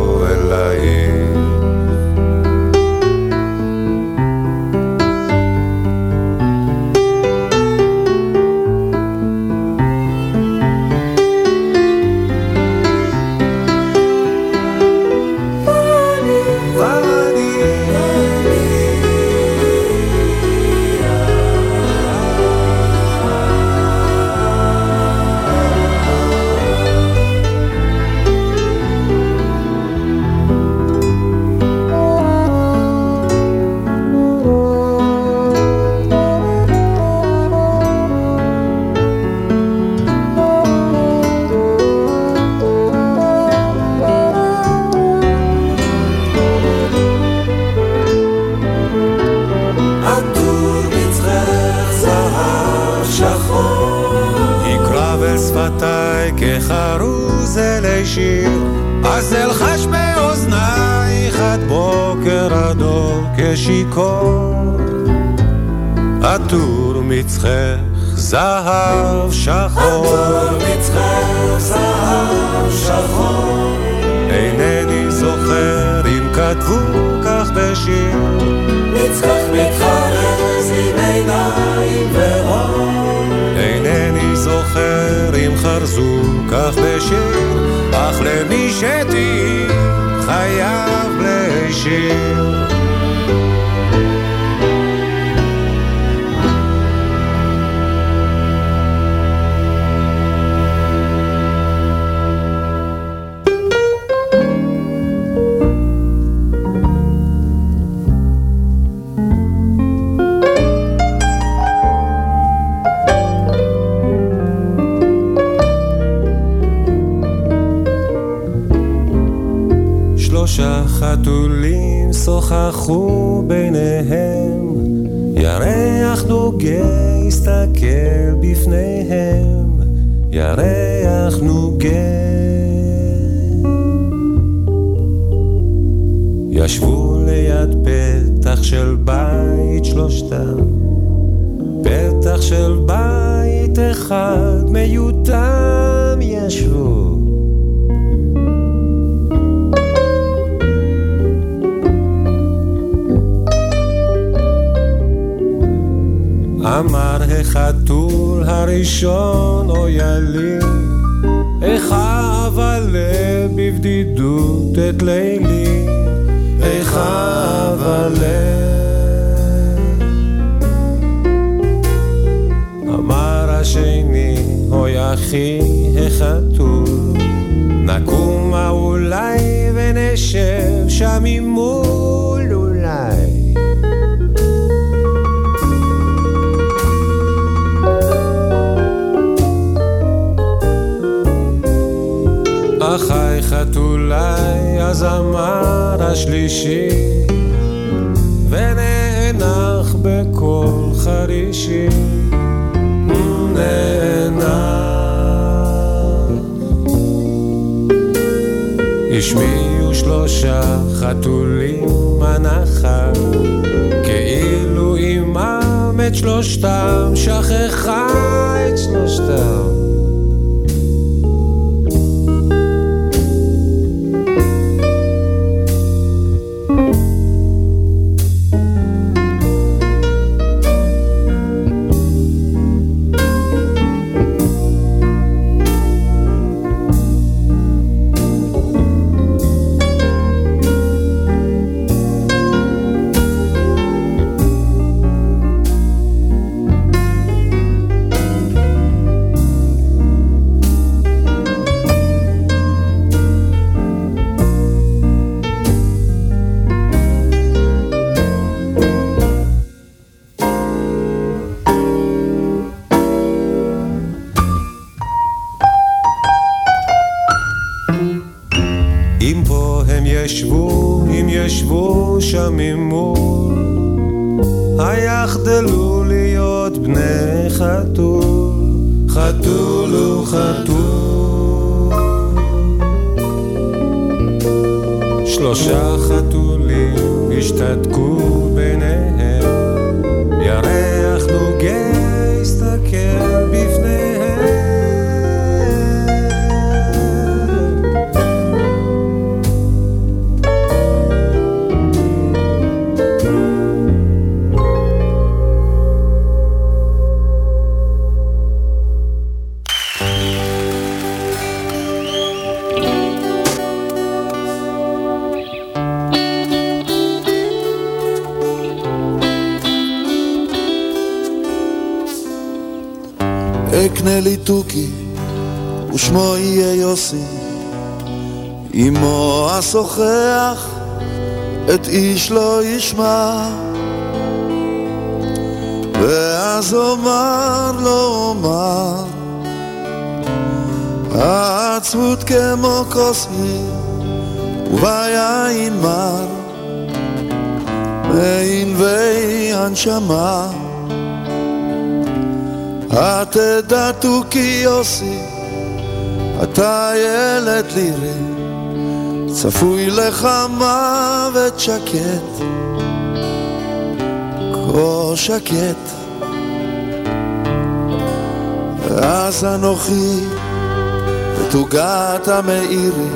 Speaker 5: כשיכור. עטור מצחך זהב שחור.
Speaker 6: עטור מצחך זהב שחור.
Speaker 5: אינני זוכר אם כתבו כך בשיר.
Speaker 6: מצחך מתחרז עם עיניים ואור.
Speaker 5: אינני זוכר אם חרזו כך בשיר, אך למי שתהי חייב להשאיר. שוחחו ביניהם, ירח נוגה הסתכל בפניהם, ירח נוגה. ישבו ליד פתח של בית שלושתם, פתח של בית אחד מיותם החתול הראשון אויה לי, איך אבלה בבדידות את לילי, איך אבלה. אמר השני, אוי אחי החתול, נקומה אולי ונשב שם ממול חתולי, אז אמר השלישי, ונאנח בקול חרישי, נאנח. השמיעו שלושה חתולים הנחה, כאילו עמם את שלושתם, שכחה את שלושתם.
Speaker 10: היא, וביין מר, מענבי הנשמה. התדע תוכי יוסי, אתה ילד לירי, צפוי לך מוות שקט, כה שקט. ואז אנוכי בתוגת המאירי,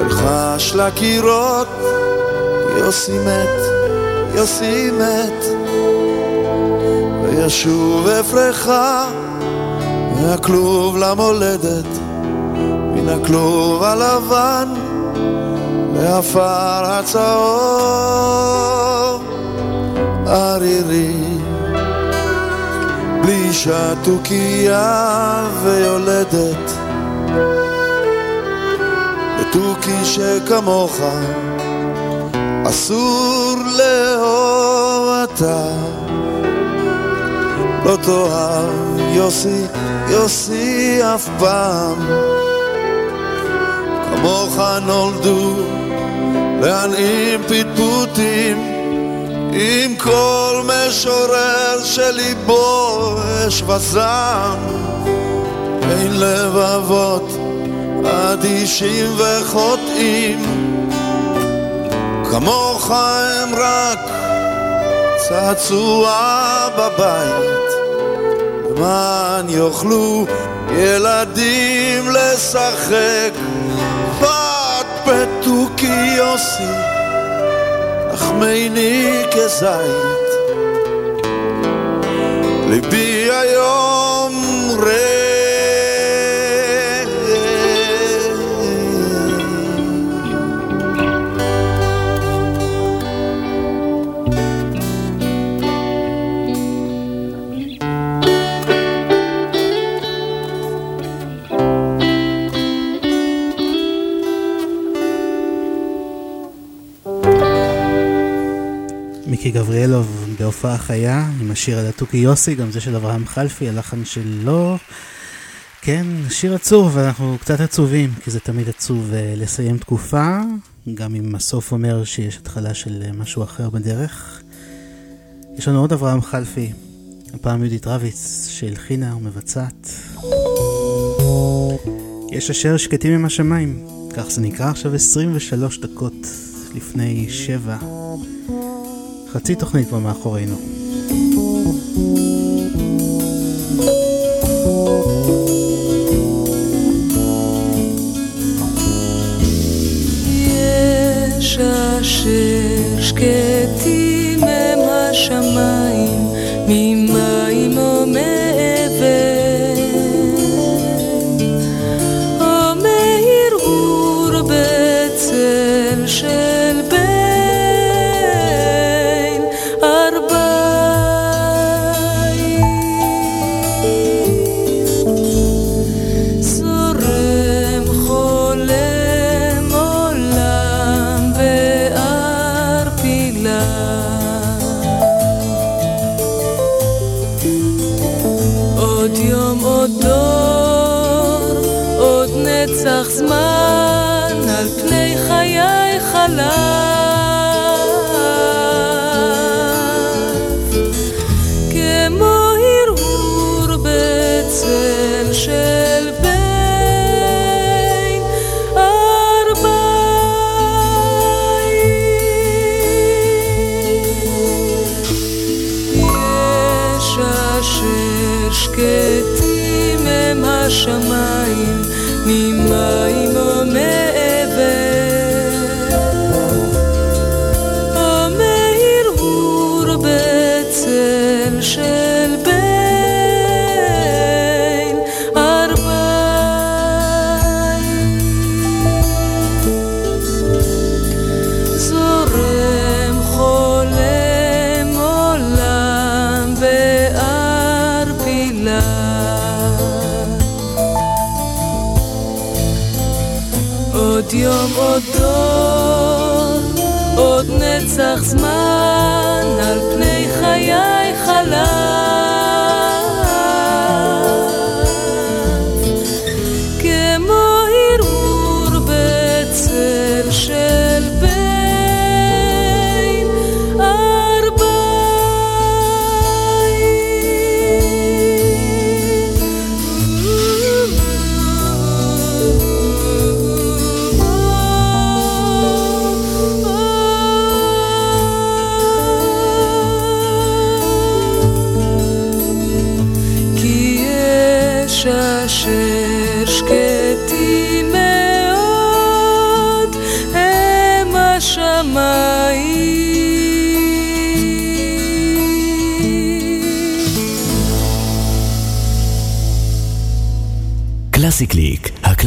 Speaker 10: אלחש לקירות, יוסי מת, יוסי מת. וישוב אפרחה מהכלוב למולדת, מן הכלוב הלבן לעפר הצהוב ערירי. בלי שתוקייה ויולדת, ותוכי שכמוך אסור לאהוב אתה. לא תאהב יוסי, יוסי אף פעם כמוך נולדו להנעים פטפוטים עם כל משורר שליבו אש וזעם אין לבבות אדישים וחוטאים. כמוך הם רק צעצוע בבית. למען יוכלו ילדים לשחק. בת פתוקי יוסי לחמני כזית. ליבי
Speaker 3: מיקי גבריאלוב בהופעה חיה עם השיר על התוכי יוסי, גם זה של אברהם חלפי, הלחן שלו. כן, שיר עצוב, ואנחנו קצת עצובים, כי זה תמיד עצוב uh, לסיים תקופה, גם אם הסוף אומר שיש התחלה של uh, משהו אחר בדרך. יש לנו עוד אברהם חלפי, הפעם יהודית רביץ, שהלחינה ומבצעת. יש אשר שקטים עם השמיים, כך זה נקרא עכשיו 23 דקות לפני שבע. חצי תוכנית כבר מאחורינו.
Speaker 1: יש אשר שקטים הם השמיים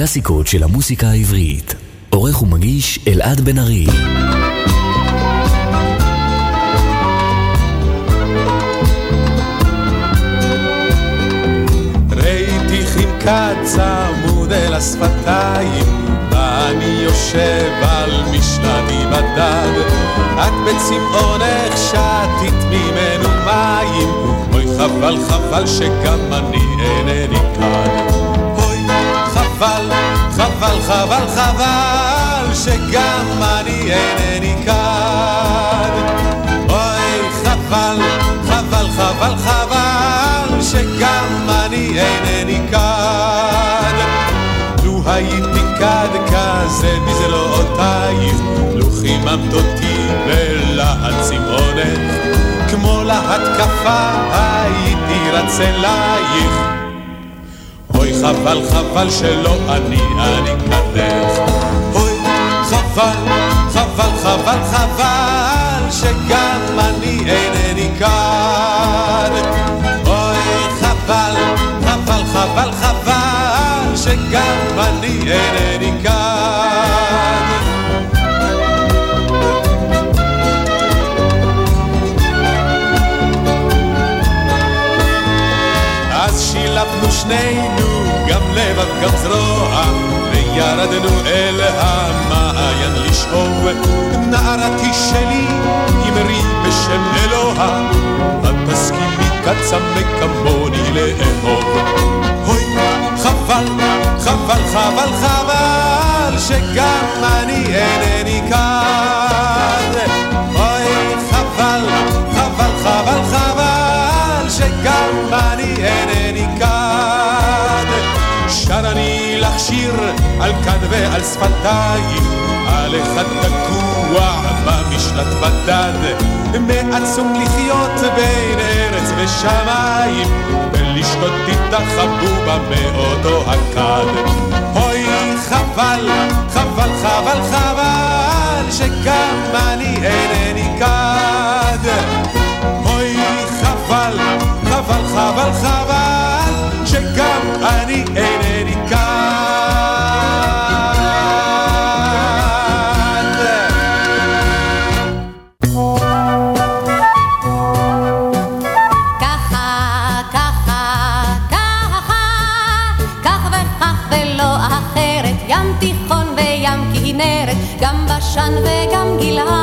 Speaker 2: הקלאסיקות של המוסיקה העברית. עורך ומגיש אלעד בן ארי.
Speaker 11: ראיתי חמקה צמוד אל השפתיים, ואני יושב על משלני בדד. את בצמאונך שתית ממנו מים, אוי חבל חבל שגם אני אינני כאן. חבל, חבל, חבל, שגם אני אינני כאן. אוי חבל, חבל, חבל, חבל, שגם אני אינני כאן. לו הייתי כד כזה בזרועותייך, לו חיממת אותי בלהט צמאונך, כמו להתקפה הייתי רץ אלייך. חבל חבל שלא אני אני כדך. אוי חבל, חבל, חבל, חבל, שגם אני אינני כאן. אוי חבל, חבל, חבל, חבל, שגם אני אינני כאן. אז שילבנו שנינו גם זרוע וירדנו אל המעיין לשאוב. נערתי שלי אמרי בשם אלוה את תסכימי כצמא כמוני לאהוב אוי חבל חבל חבל חבל שגם אני אינני כאן. אוי חבל חבל חבל חבל שגם אני אינני שיר על כאן ועל שפתיים על אחד תקוע במשלט בדד מעצום לחיות בין ארץ ושמיים ולשתות חבובה מאותו הכד. אוי חבל, חבל, חבל, חבל שגם אני אינני כד. אוי חבל, חבל, חבל, חבל שגם אני אינני כד
Speaker 12: וגם גלעד,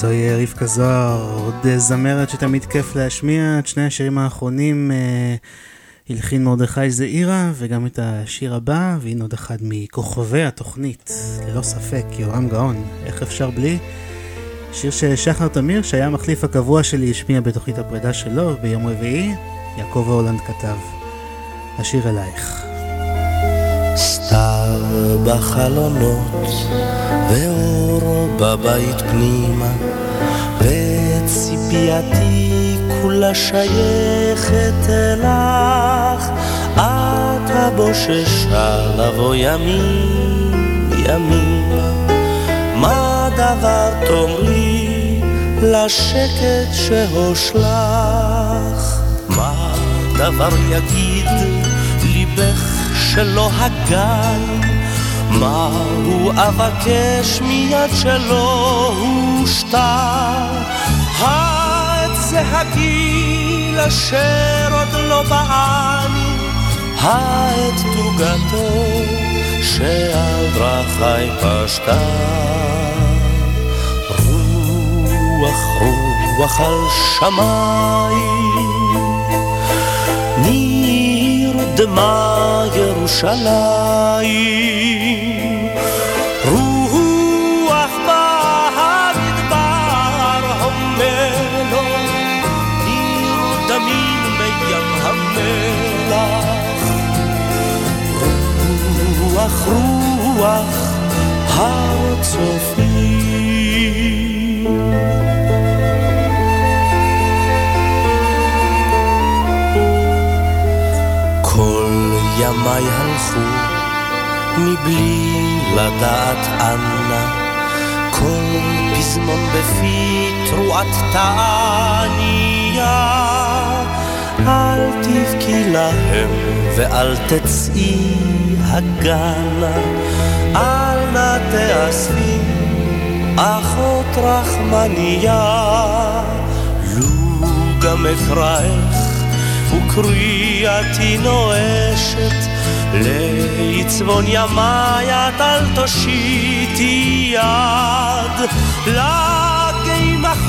Speaker 3: זוהי רבקה זוהר, עוד זמרת שתמיד כיף להשמיע את שני השירים האחרונים. אה, הלחין מרדכי זעירה וגם את השיר הבא, והנה עוד אחד מכוכבי התוכנית, ללא ספק, יורם גאון, איך אפשר בלי? שיר ששחר תמיר, שהיה המחליף הקבוע שלי, השמיע בתוכנית הפרידה שלו ביום רביעי, יעקב הולנד כתב. השיר אלייך.
Speaker 13: סתיו בחלונות, ואור בבית פנימה, וציפייתי כולה שייכת אלך, את הבוששה לבוא ימים, ימימה. מה דבר תאמרי לשקט שהושלך? מה דבר יגיד ליבך שלא הגן? מה הוא אבקש מיד שלא הושתה? העץ זה הגיל אשר עוד לא בעני, העט תוגתו שעל דרכי פשטה. רוח רוח על שמיים, נרדמה ירושלים. רוח במדבר המלו, נרדמים מים המלח. רוח רוח הצופים. ימיי הלכו מבלי לדעת אנה, כל פזמון בפי תרועת תעניה. אל תבכי להם ואל תצאי הגנה, אל נא תאספי אחות רחמניה. לו גם אקראך וקריאתי נואשת לעצבון ימי את אל תושיטי יד. לגימחות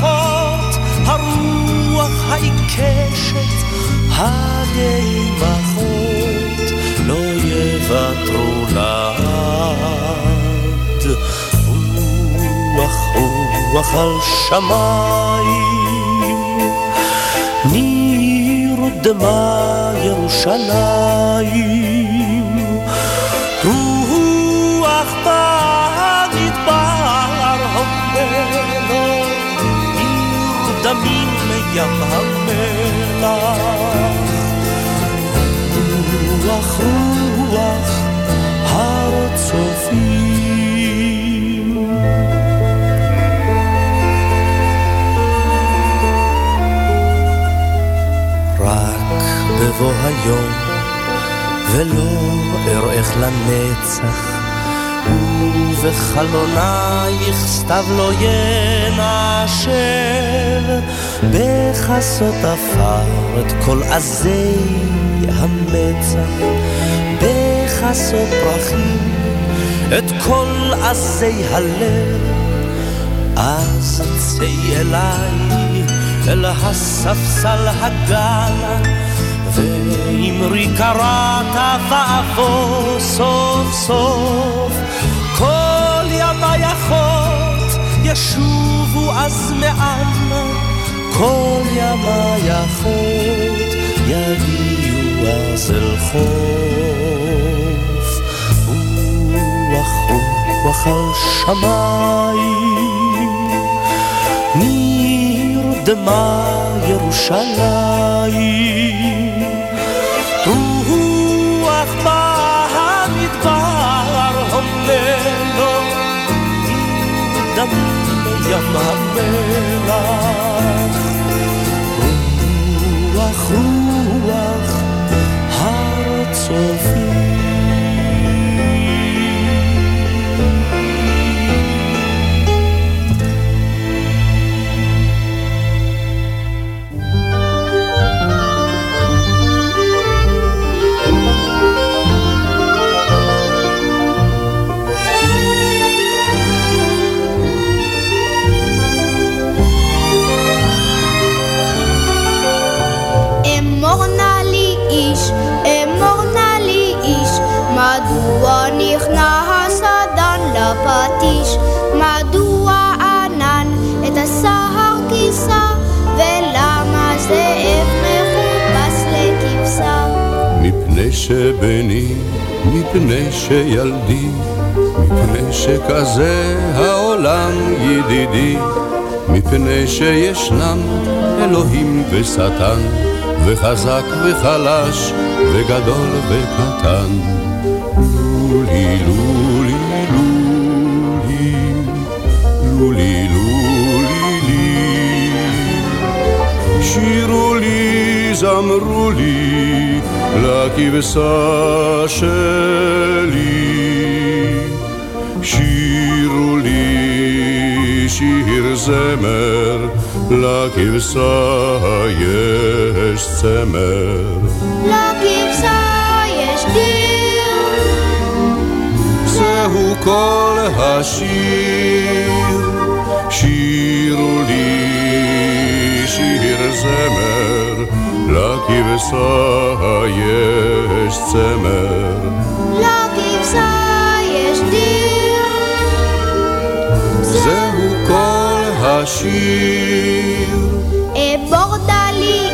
Speaker 13: הרוח העיקשת הגימחות לא יוותרו לעד. רוח רוח על שמיים נרדמה ירושלים. רוח במדבר המלו נרדמים מים המלח. רוח רוח בבוא היום, ולא אראך לנצח, ובחלונייך סתיו לא ינשר, בחסות עפר את כל עזי המצח, בחסות פרחים את כל עזי הלב, אז צאי אליי אל הספסל הגל, ואמרי קראת ואבוא סוף סוף, כל ימי אחות ישובו אז מעם, כל ימי אחות יגיעו אז אל חוף. רוח רוח על שמיים, נרדמה ירושלים. רוח במדבר המלו, דם ים המלח. רוח רוח הר צופים.
Speaker 14: שבני, מפני שילדי, מפני שכזה העולם ידידי, מפני שישנם אלוהים ושטן, וחזק וחלש, וגדול וקטן. לולי, לולי, לולי, לולי, לולי, לי. שירו לי, זמרו לי, לכבשה שלי. שירו לי שיר זמר, לכבשה יש צמר.
Speaker 15: לכבשה יש דיר,
Speaker 14: זהו כל השיר, שירו לי שיר זמר, לכבשה יש צמר.
Speaker 15: לכבשה יש דיר,
Speaker 14: זהו כל השיר.
Speaker 15: אבור דלי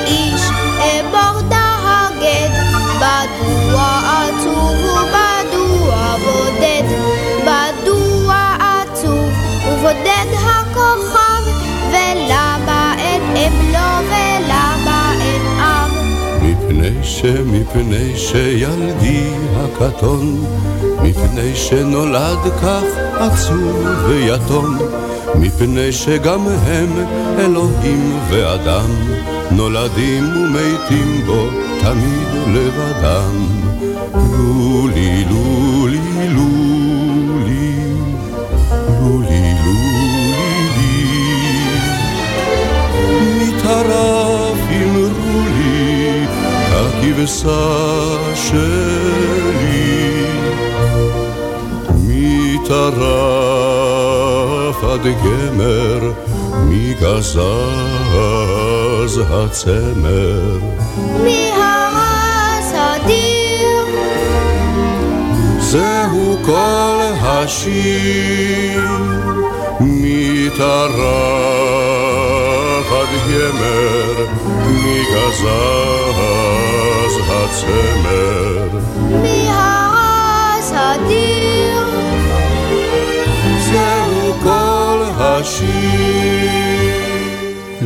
Speaker 14: שמפני שילדי הקטון, מפני שנולד כך עצוב ויתום, מפני שגם הם אלוהים ואדם, נולדים ומתים בו תמיד לבדם. לולי, לולי, לולי, הכבשה שלי. מטרף עד גמר, מגזז הצמר.
Speaker 15: מהרס הדיר,
Speaker 14: זהו כל השיר, מטרף עד גמר, מגזז הצמר.
Speaker 15: מהרס הדיר,
Speaker 14: זהו כל השיר.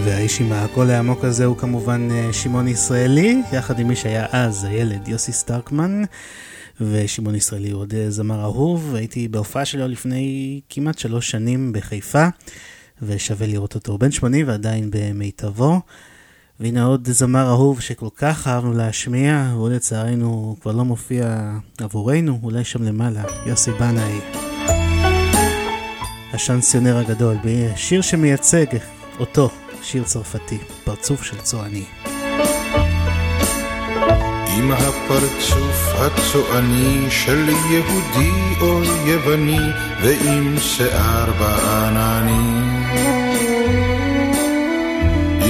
Speaker 3: והאיש עם הקול העמוק הזה הוא כמובן אה, שמעון ישראלי, יחד עם מי שהיה אז הילד יוסי סטרקמן. ושמעון ישראלי הוא עוד אה, זמר אהוב, הייתי בהופעה שלו לפני כמעט שלוש שנים בחיפה, ושווה לראות אותו. הוא בן 80 ועדיין במיטבו. והנה עוד זמר אהוב שכל כך אהבנו להשמיע, והוא לצערנו כבר לא מופיע עבורנו, אולי שם למעלה, יוסי בנאי. השנסיונר הגדול, בשיר שמייצג אותו, שיר צרפתי, פרצוף של צועני.
Speaker 16: עם הפרצוף הצועני של יהודי או יווני ועם שיער בעננים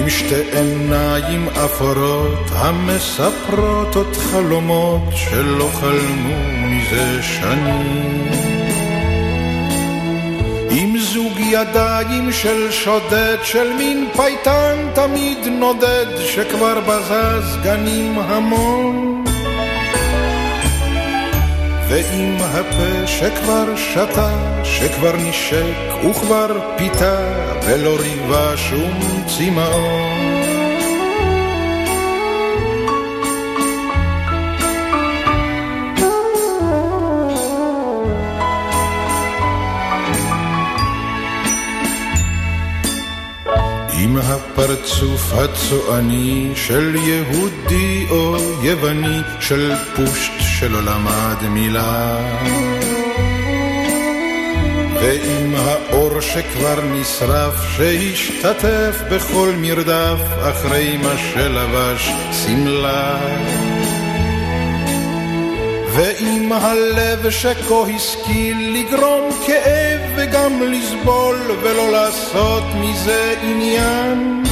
Speaker 16: שתי עיניים אפורות המספרות עוד חלומות שלא חלמו מזה שנים עם זוג ידיים של שודד, של מין פייטן תמיד נודד, שכבר בזז גנים המון. ועם הפה שכבר שתה, שכבר נשק וכבר פיתה, ולא ריבה שום צמאון. עם הפרצוף הצועני של יהודי או יווני, של פושט שלא למד מילה. ועם האור שכבר נשרף, שהשתתף בכל מרדף, אחרי מה שלבש שמלה. ועם הלב שכה השכיל לגרום כאב וגם לסבול ולא לעשות מזה עניין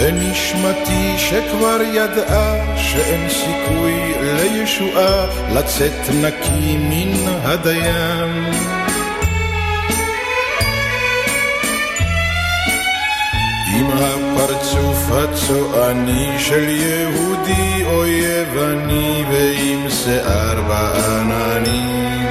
Speaker 16: ונשמתי שכבר ידעה שאין סיכוי לישועה לצאת נקי מן הדיין. עם הפרצוף הצועני של יהודי אויב אני ועם שיער בעננים.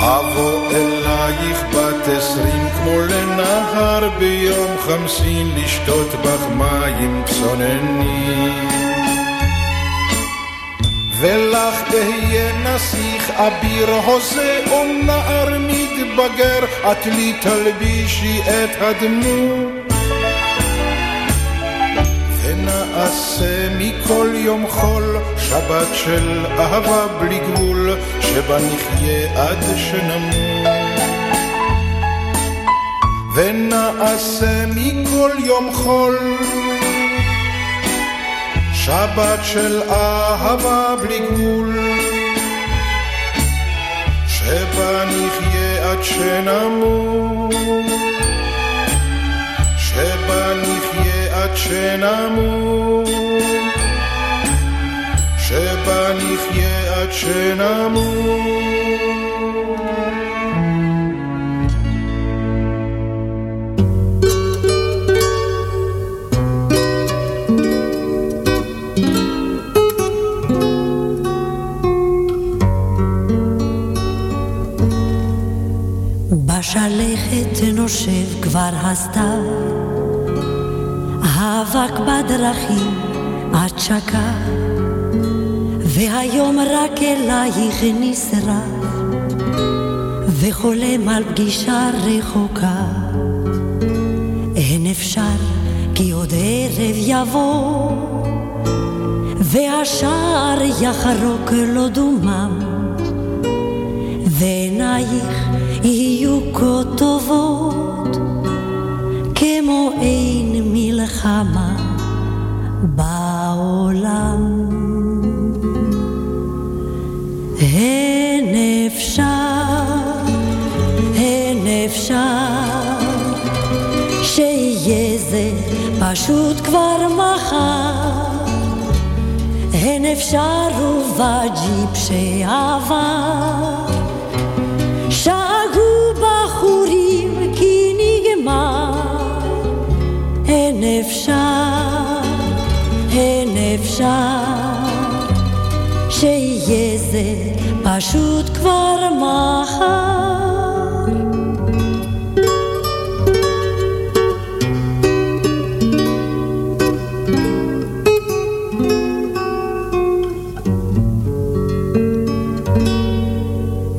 Speaker 16: אבוא אלייך בת עשרים כמו לנהר ביום חמסין לשתות בך מים צוננים. ולך אהיה נסיך אביר הוזה או נער מתבגר, את לי תלבישי את הדמות. ונעשה מכל יום חול שבת של אהבה בלי גבול, שבה נחיה עד שנמות. ונעשה מכל יום חול שבת של אהבה בלי גבול, שבה נחיה עד שנמות, שבה נחיה עד שנמות, שבה נחיה עד שנמות.
Speaker 6: בשלכת נושב כבר הסתיו, האבק בדרכים עד שקע, והיום רק אלייך נשרף, וחולם על פגישה רחוקה. אין אפשר כי עוד ערב יבוא, והשער יחרוק לו דומם, ועינייך יהיו כה טובות, כמו אין מלחמה בעולם. אין אפשר, אין אפשר, שיהיה זה פשוט כבר מחר. אין אפשר ובג'יפ שעבר אפשר שיהיה זה פשוט כבר מחר?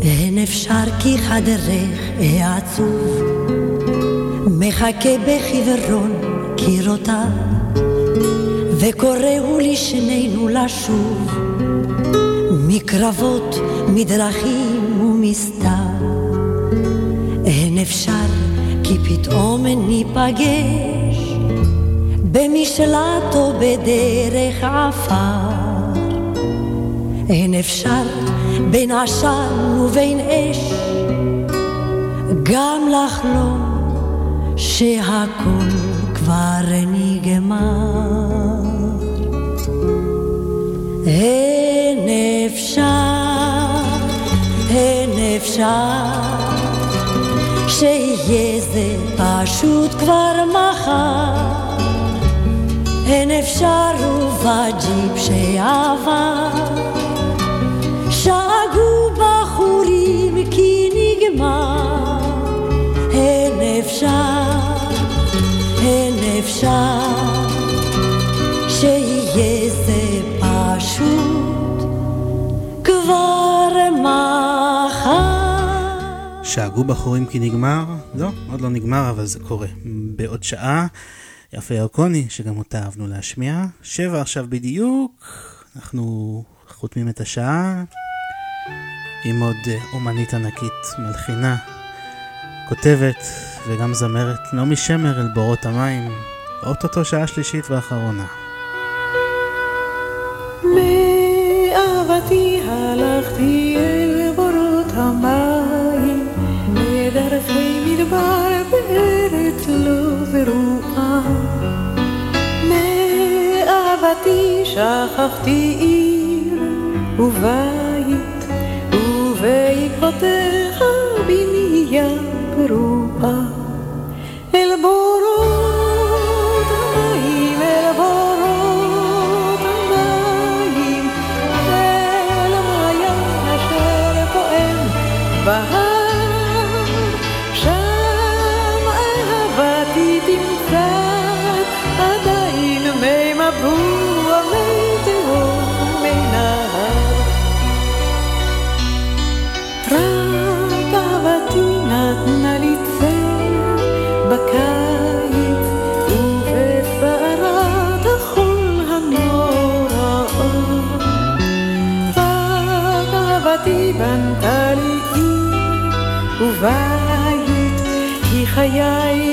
Speaker 6: אין אפשר כי חדרך העצוב מחכה בחיוורון קירותיו וקוראו לשנינו לשוב מקרבות, מדרכים ומסתיו אין אפשר כי פתאום ניפגש במשלט או בדרך עפר אין אפשר בין עשן ובין אש גם לחלום שהכל כבר נגמר. אין אפשר, אין אפשר שיהיה זה פשוט כבר מחר. אין אפשר ובג'יפ שעבר שאגו בחורים כי נגמר אין אפשר, אין אפשר
Speaker 3: שאגו בחורים כי נגמר? לא, עוד לא נגמר, אבל זה קורה. בעוד שעה, יפה ירקוני, שגם אותה אהבנו להשמיע. שבע עכשיו בדיוק, אנחנו חותמים את השעה עם עוד אה, אומנית ענקית, מלחינה, כותבת וגם זמרת, נעמי שמר אל בורות המים. אוטוטו שעה שלישית ואחרונה.
Speaker 17: מאהבתי הלכתי אל בורות המים, אהבתי שכחתי עיר ובית ובעקבותיך בנייה פרועה ובית היא חיי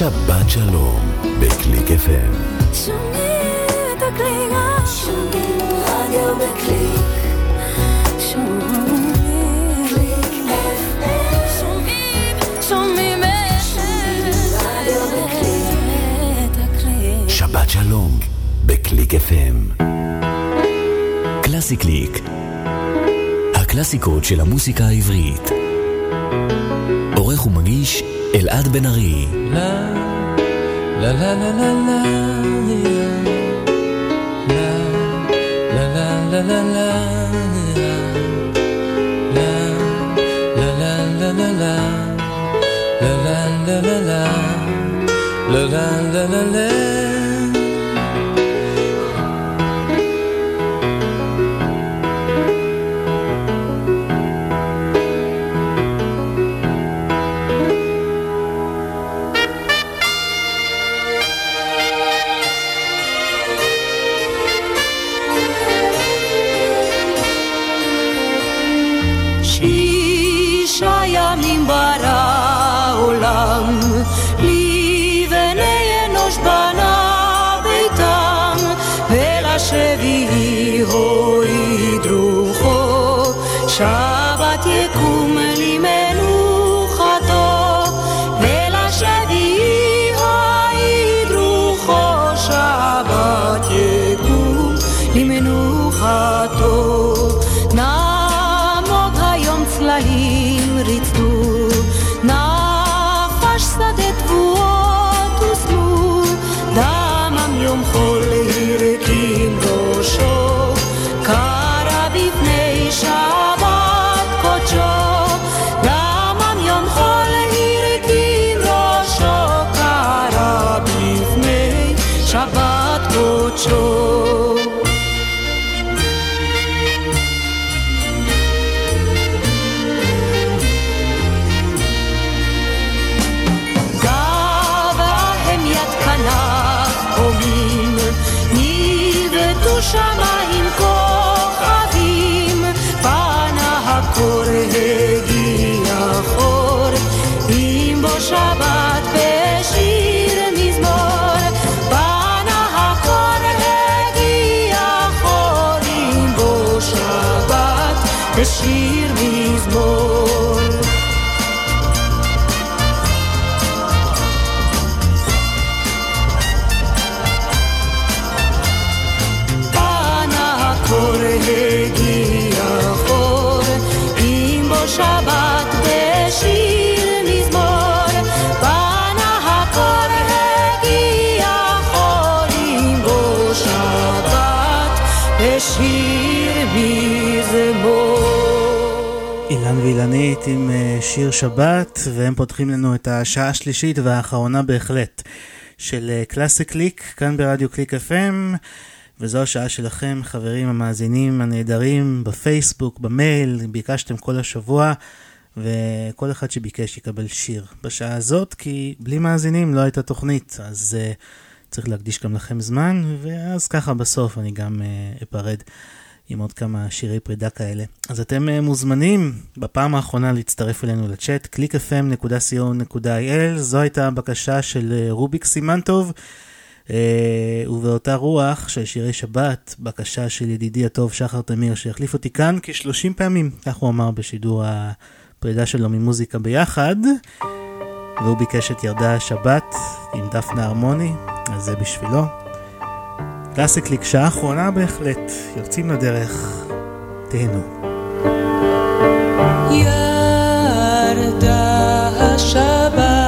Speaker 18: שבת שלום בקליק FM.
Speaker 1: שומעים את הקליק, שומעים רדיו בקליק. שומעים קליק שומעים, שומעים רדיו בקליק.
Speaker 2: שבת שלום בקליק FM. קלאסי קליק. הקלאסיקות של המוסיקה העברית. עורך ומגיש אלעד בן ארי.
Speaker 19: לה לה לה לה לה לה לה לה לה לה לה La la la la la
Speaker 20: שישה
Speaker 3: ואילנית עם אה, שיר שבת, והם פותחים לנו את השעה השלישית והאחרונה בהחלט של קלאסיקליק, כאן ברדיו קליק FM, וזו השעה שלכם, חברים המאזינים הנהדרים, בפייסבוק, במייל, ביקשתם כל השבוע, וכל אחד שביקש יקבל שיר בשעה הזאת, כי בלי מאזינים לא הייתה תוכנית, אז uh, צריך להקדיש גם לכם זמן, ואז ככה בסוף אני גם uh, אפרד. עם עוד כמה שירי פרידה כאלה. אז אתם uh, מוזמנים בפעם האחרונה להצטרף אלינו לצ'אט, www.clickfm.co.il, זו הייתה הבקשה של uh, רוביק סימנטוב, uh, ובאותה רוח של שירי שבת, בקשה של ידידי הטוב שחר תמיר שהחליף אותי כאן כ-30 פעמים, כך הוא אמר בשידור הפרידה שלו ממוזיקה ביחד, והוא ביקש את ירדה השבת עם דפנה הרמוני, אז זה בשבילו. קלאסי קליק, שעה אחרונה בהחלט, יוצאים לדרך, תהנו.
Speaker 1: ירדה השבת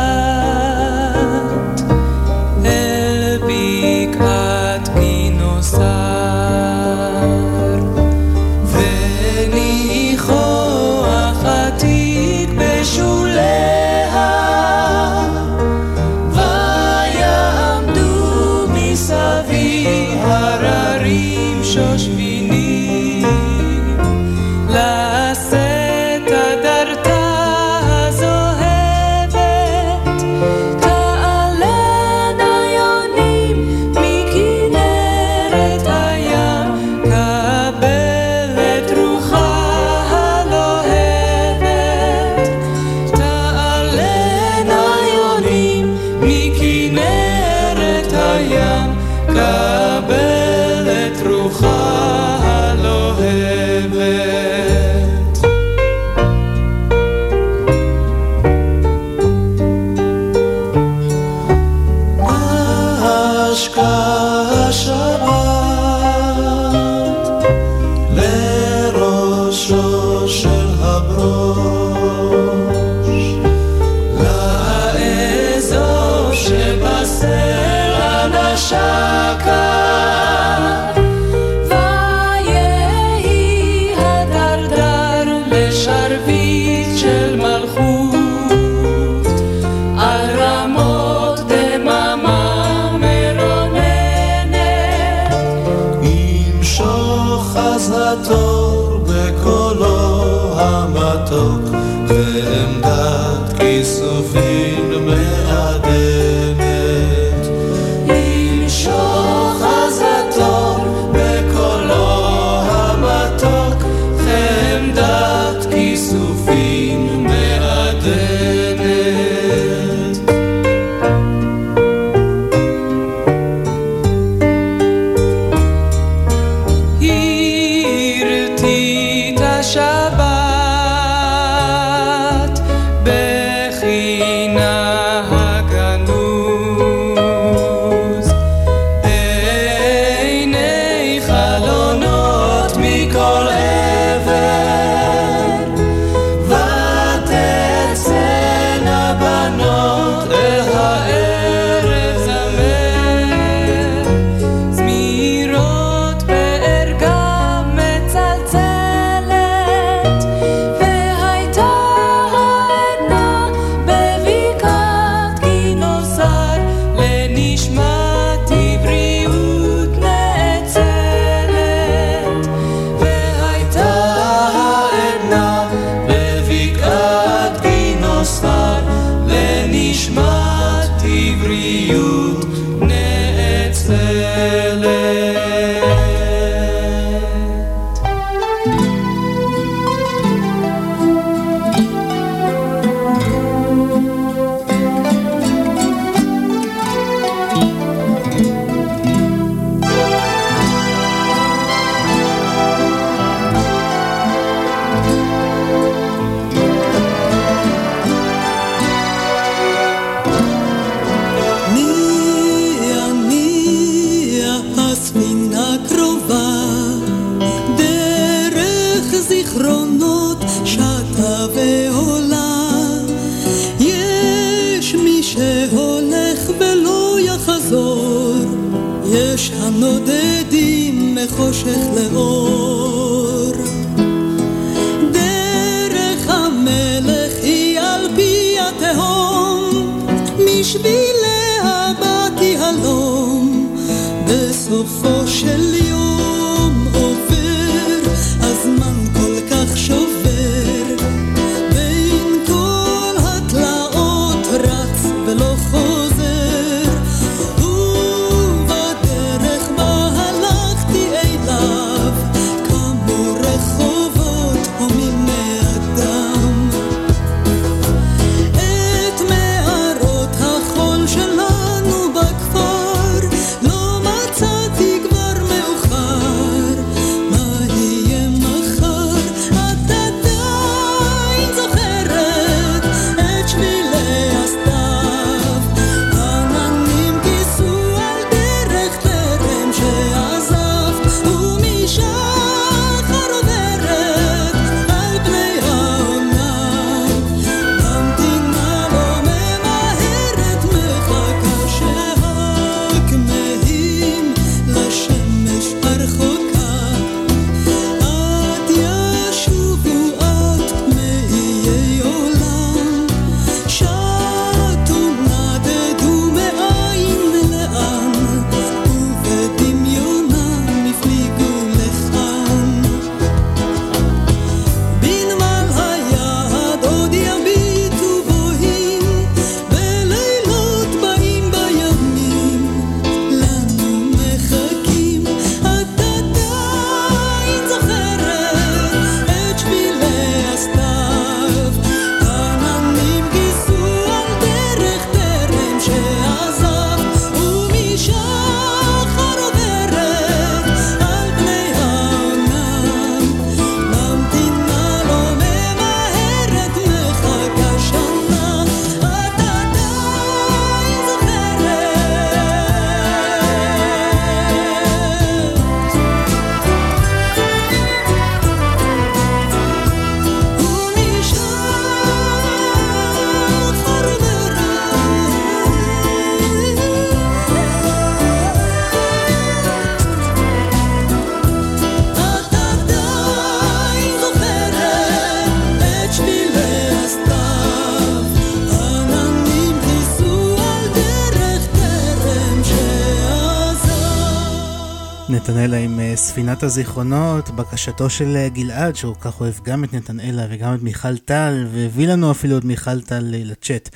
Speaker 3: נתנאלה עם אה, ספינת הזיכרונות, בקשתו של אה, גלעד, שהוא כך אוהב גם את נתנאלה וגם את מיכל טל, והביא לנו אפילו את מיכל טל אה, לצ'אט,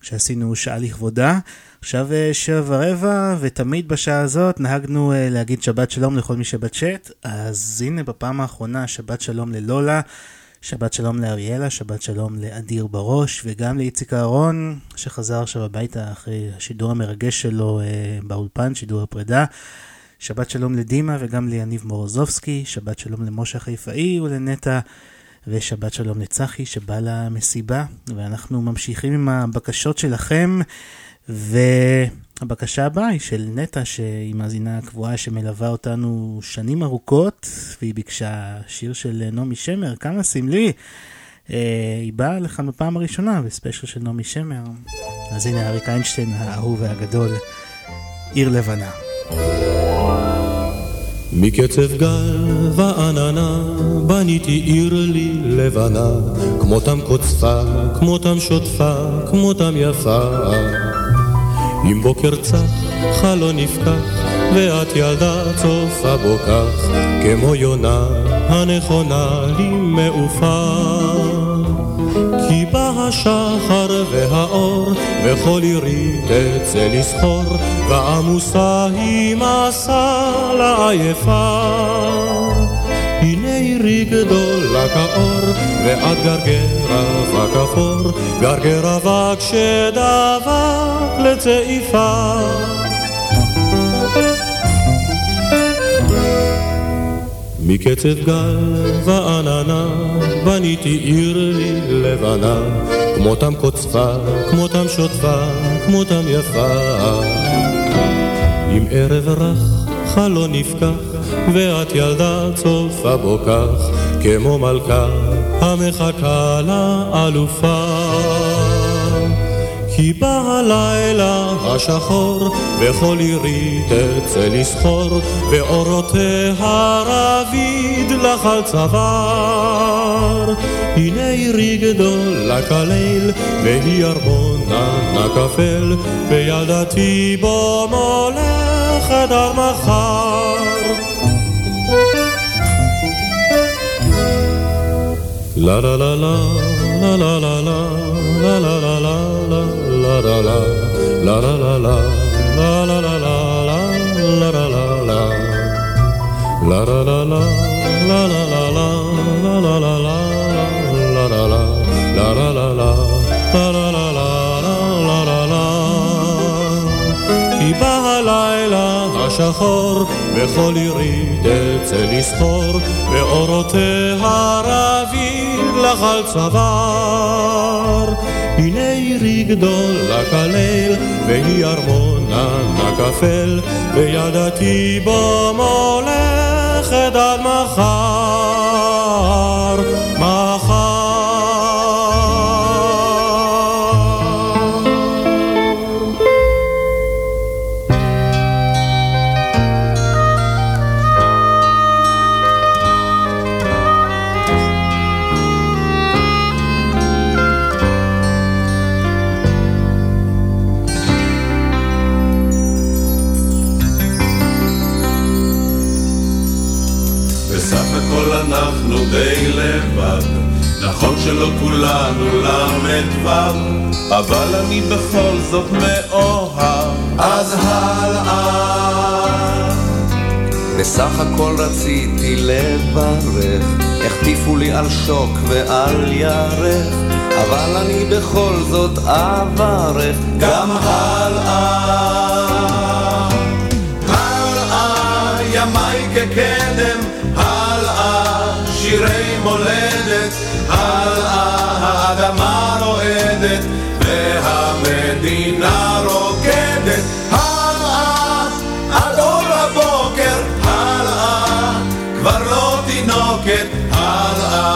Speaker 3: כשעשינו שעה לכבודה. עכשיו שבע ורבע, ותמיד בשעה הזאת נהגנו להגיד שבת שלום לכל מי שבצ'אט, אז הנה בפעם האחרונה שבת שלום ללולה. שבת שלום לאריאלה, שבת שלום לאדיר בראש, וגם לאיציק אהרון, שחזר עכשיו הביתה אחרי השידור המרגש שלו באולפן, שידור הפרידה. שבת שלום לדימה וגם ליניב מורוזובסקי, שבת שלום למשה חיפאי ולנטע, ושבת שלום לצחי שבא למסיבה, ואנחנו ממשיכים עם הבקשות שלכם, והבקשה הבאה היא של נטע, שהיא מאזינה קבועה שמלווה אותנו שנים ארוכות, והיא ביקשה שיר של נעמי שמר, כמה סמלי. אה, היא באה לכאן בפעם הראשונה בספיישל של נעמי שמר. אז הנה אריק איינשטיין האהוב והגדול, עיר לבנה.
Speaker 8: מקצב גל ועננה בניתי עיר לי לבנה. כמותם קוצפה, כמותם שוטפה, כמותם יפה. עם בוקר צח, חלון נפקח ואת ילדה צופה בו כך כמו יונה הנכונה לי מעופה השחר והאור, וכל עירי תצא לסחור, ועמוסה היא מסע לעייפה. הנה עירי גדולה כאור, ואת גרגר אבק אפור, גרגר אבק שדבק לצעיפה. מקצב גל ועננה בניתי עיר לי לבנה כמותם קוצפה, כמותם שוטפה, כמותם יפה. עם ערב רך חלון נפקח ואת ילדה צופה בו כך כמו מלכה המחכה לאלופה כי בא הלילה השחור, וכל עירי תצא לסחור, ואורותיה רביד לך על צוואר. הנה עירי גדולה כליל, והיא ארמונה נקפל, וילדתי בו מולכת עד מחר. La la la la la la la la la la la la la la la la la la la la la la la la la la la la La la la la la la la כי בא הלילה השחור, וכל עירי תצא לסחור, ואורותיה רביד לך על צוואר. הנה עירי גדולה כליל, והיא ארמונה נקפל, וידעתי בו מולכת עד. מחר.
Speaker 11: ל"ו, אבל אני בכל זאת מאוהב, אז הלאה.
Speaker 4: בסך הכל רציתי לברך, החטיפו לי על שוק ועל ירך, אבל אני בכל זאת אברך
Speaker 11: גם הלאה. הלאה, ימיי כקדם, הלאה, שירי מולדת, הלאה, האדמה רועדת, והמדינה רוקדת, הלאה, עד אור הבוקר, הלאה, כבר לא תינוקת, הלאה,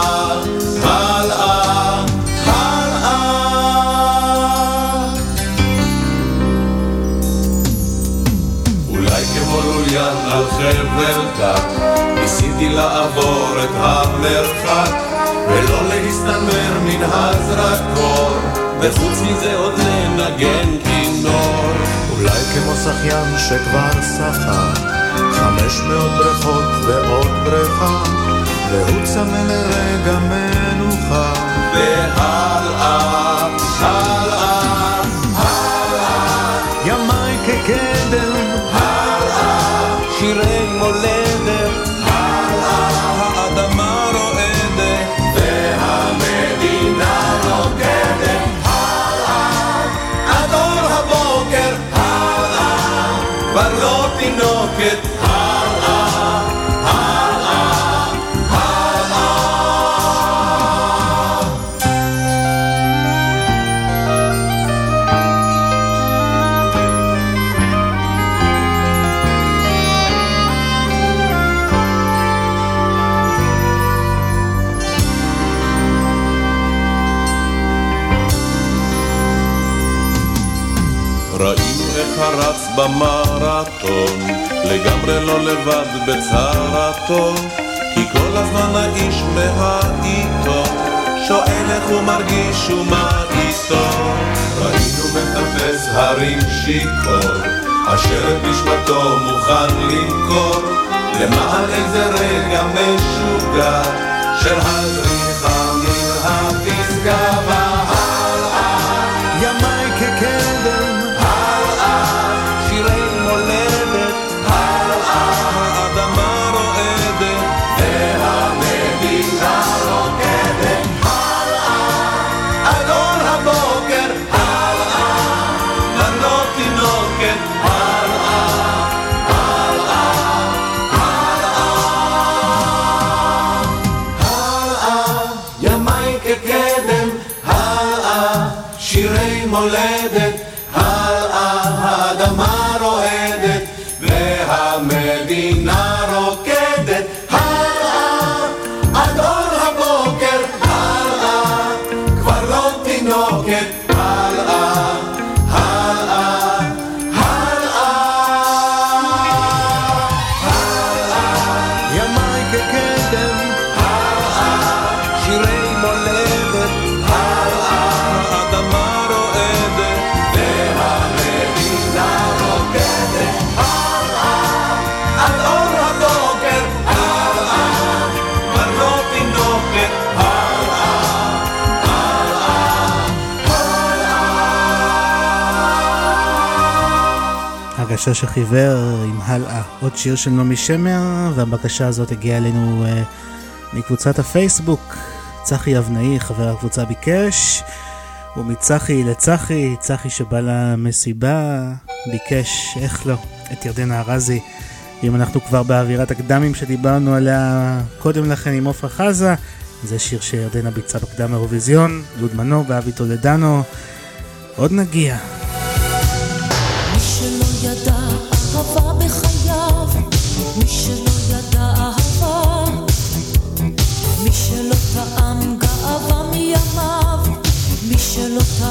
Speaker 11: ניסיתי לעבור את המרחק, ולא להסתמר מן הזרקור, וחוץ מזה עוד לנגן כינור.
Speaker 21: אולי כמו שחיין שכבר שחה, חמש מאות בריכות ועוד בריכה, והוא צמא לרגע מנוחה.
Speaker 11: והלאה, הלאה, הלאה,
Speaker 21: ימיי כקדם,
Speaker 11: הלאה,
Speaker 4: שירי מולדת,
Speaker 11: הרץ במרתון, לגמרי לא לבד בצרתו, כי כל הזמן האיש מהעיתון, שואל איך הוא מרגיש ומה איתו. ראינו מטפס הרים שיכור, אשר את נשמתו מוכן למכור, למען איזה רגע משוגע, של הזריחה
Speaker 3: הגשש שחיוור עם הלאה, עוד שיר של נעמי שמר, והבקשה הזאת הגיעה אלינו uh, מקבוצת הפייסבוק. צחי אבנאי, חבר הקבוצה, ביקש, ומצחי לצחי, צחי שבא למסיבה, ביקש, איך לא, את ירדנה ארזי. אם אנחנו כבר באווירת הקדמים שדיברנו עליה קודם לכן עם עפרה חזה, זה שיר שירדנה ביצעה בקדם אירוויזיון, דוד מנור ואבי טולדנו. עוד נגיע.
Speaker 1: you
Speaker 3: look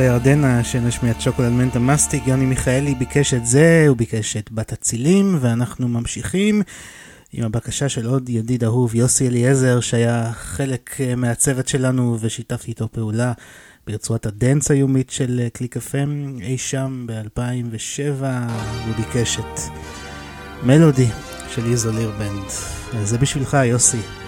Speaker 3: אחרי ירדנה, שמש מיד שוקולד מנטה מסטיק, יוני מיכאלי ביקש את זה, הוא ביקש את בת הצילים, ואנחנו ממשיכים עם הבקשה של עוד ידיד אהוב, יוסי אליעזר, שהיה חלק אה, מהצוות שלנו ושיתפתי איתו פעולה ברצועת הדנס היומית של אה, קליק FM אי שם ב-2007, הוא ביקש את מלודי של Isolir Band. זה בשבילך, יוסי.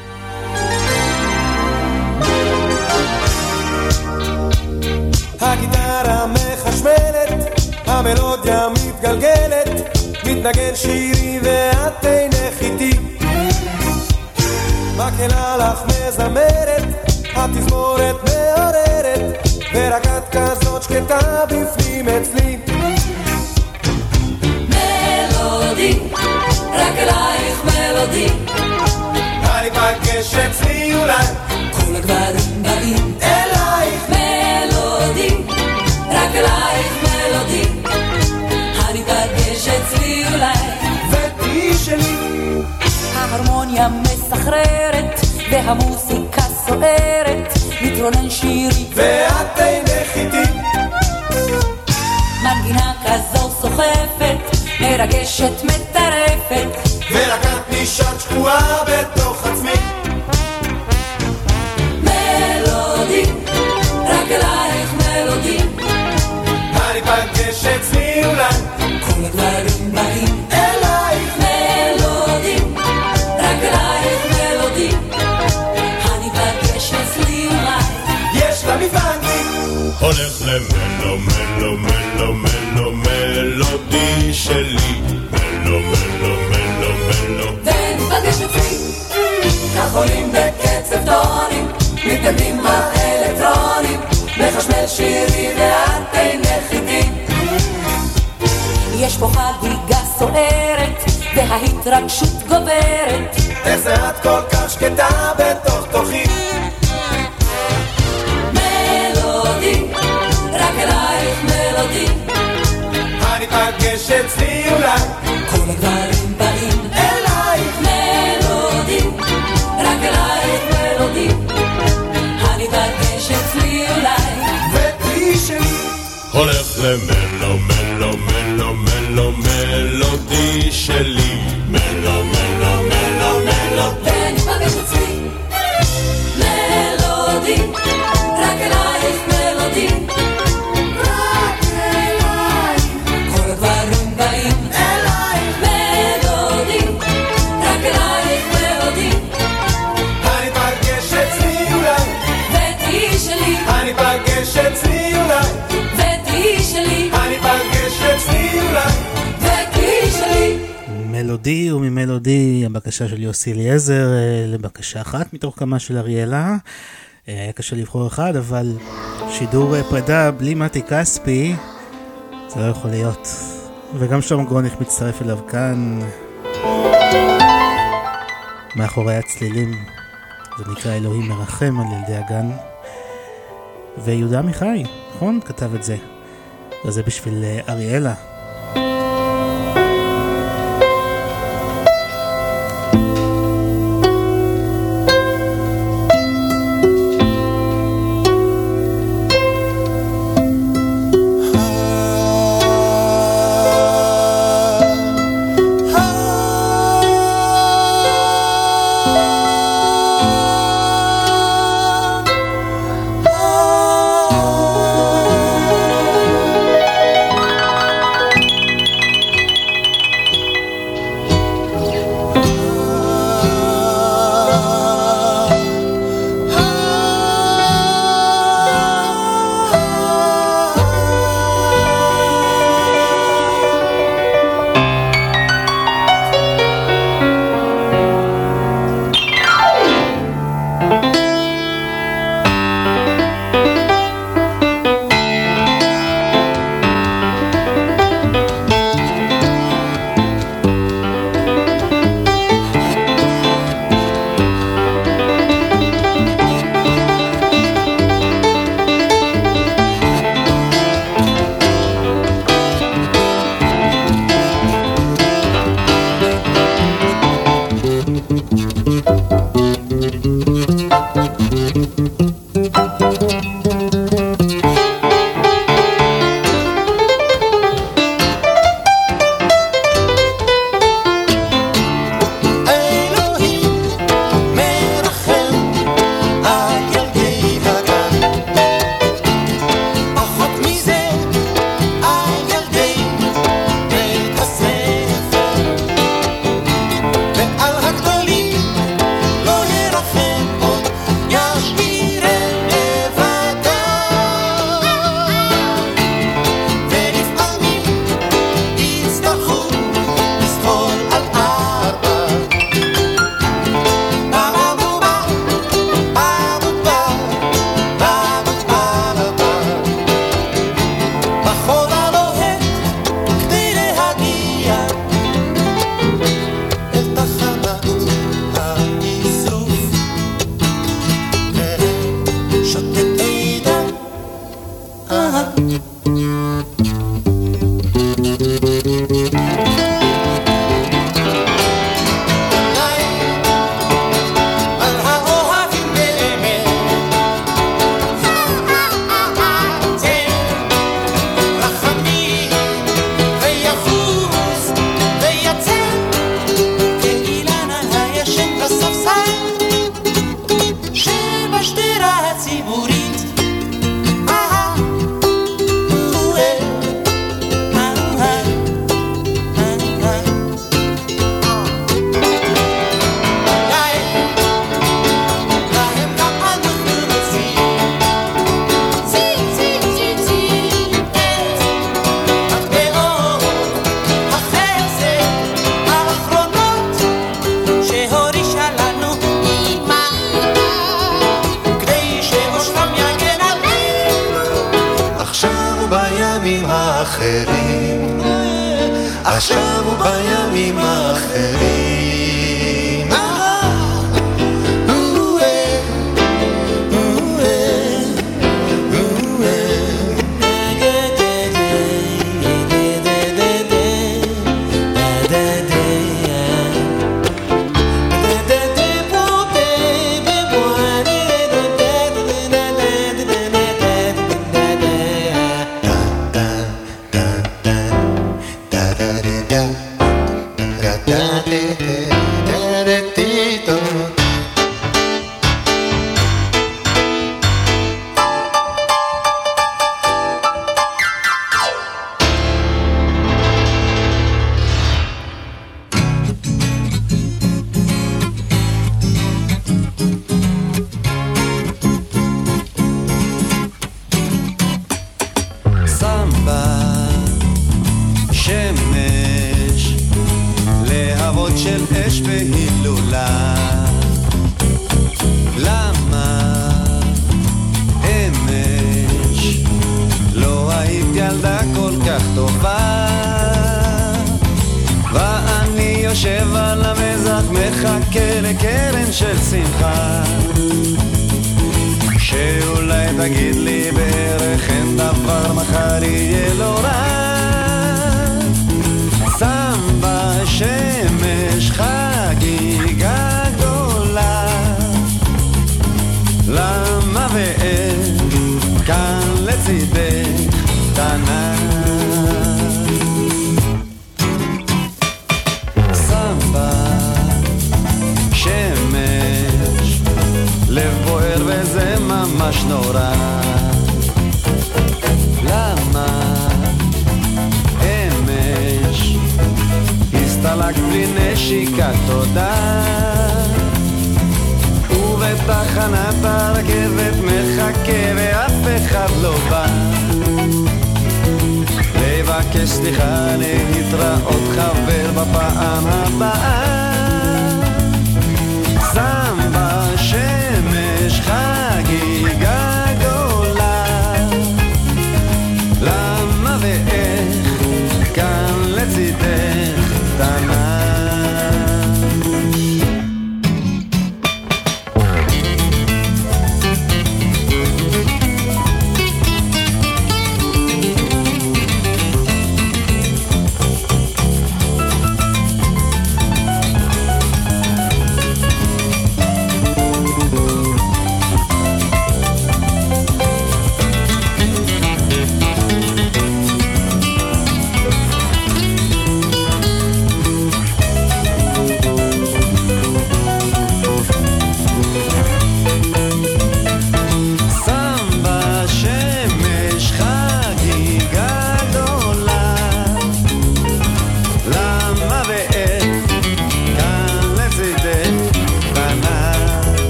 Speaker 11: בתוך תוכי.
Speaker 1: מלודי, רק אלייך מלודי.
Speaker 11: אני פגש אצלי אולי,
Speaker 1: כל הגברים מלודי
Speaker 3: וממלודי, הבקשה של יוסי אליעזר אה, לבקשה אחת מתוך כמה של אריאלה. אה, היה קשה לבחור אחד, אבל שידור אה, פרידה בלי מתי כספי, זה לא יכול להיות. וגם שלמה גרוניך מצטרף אליו כאן, מאחורי הצלילים. זה נקרא אלוהים מרחם על ילדי הגן. ויהודה עמיחי, נכון? כתב את זה. וזה בשביל אריאלה.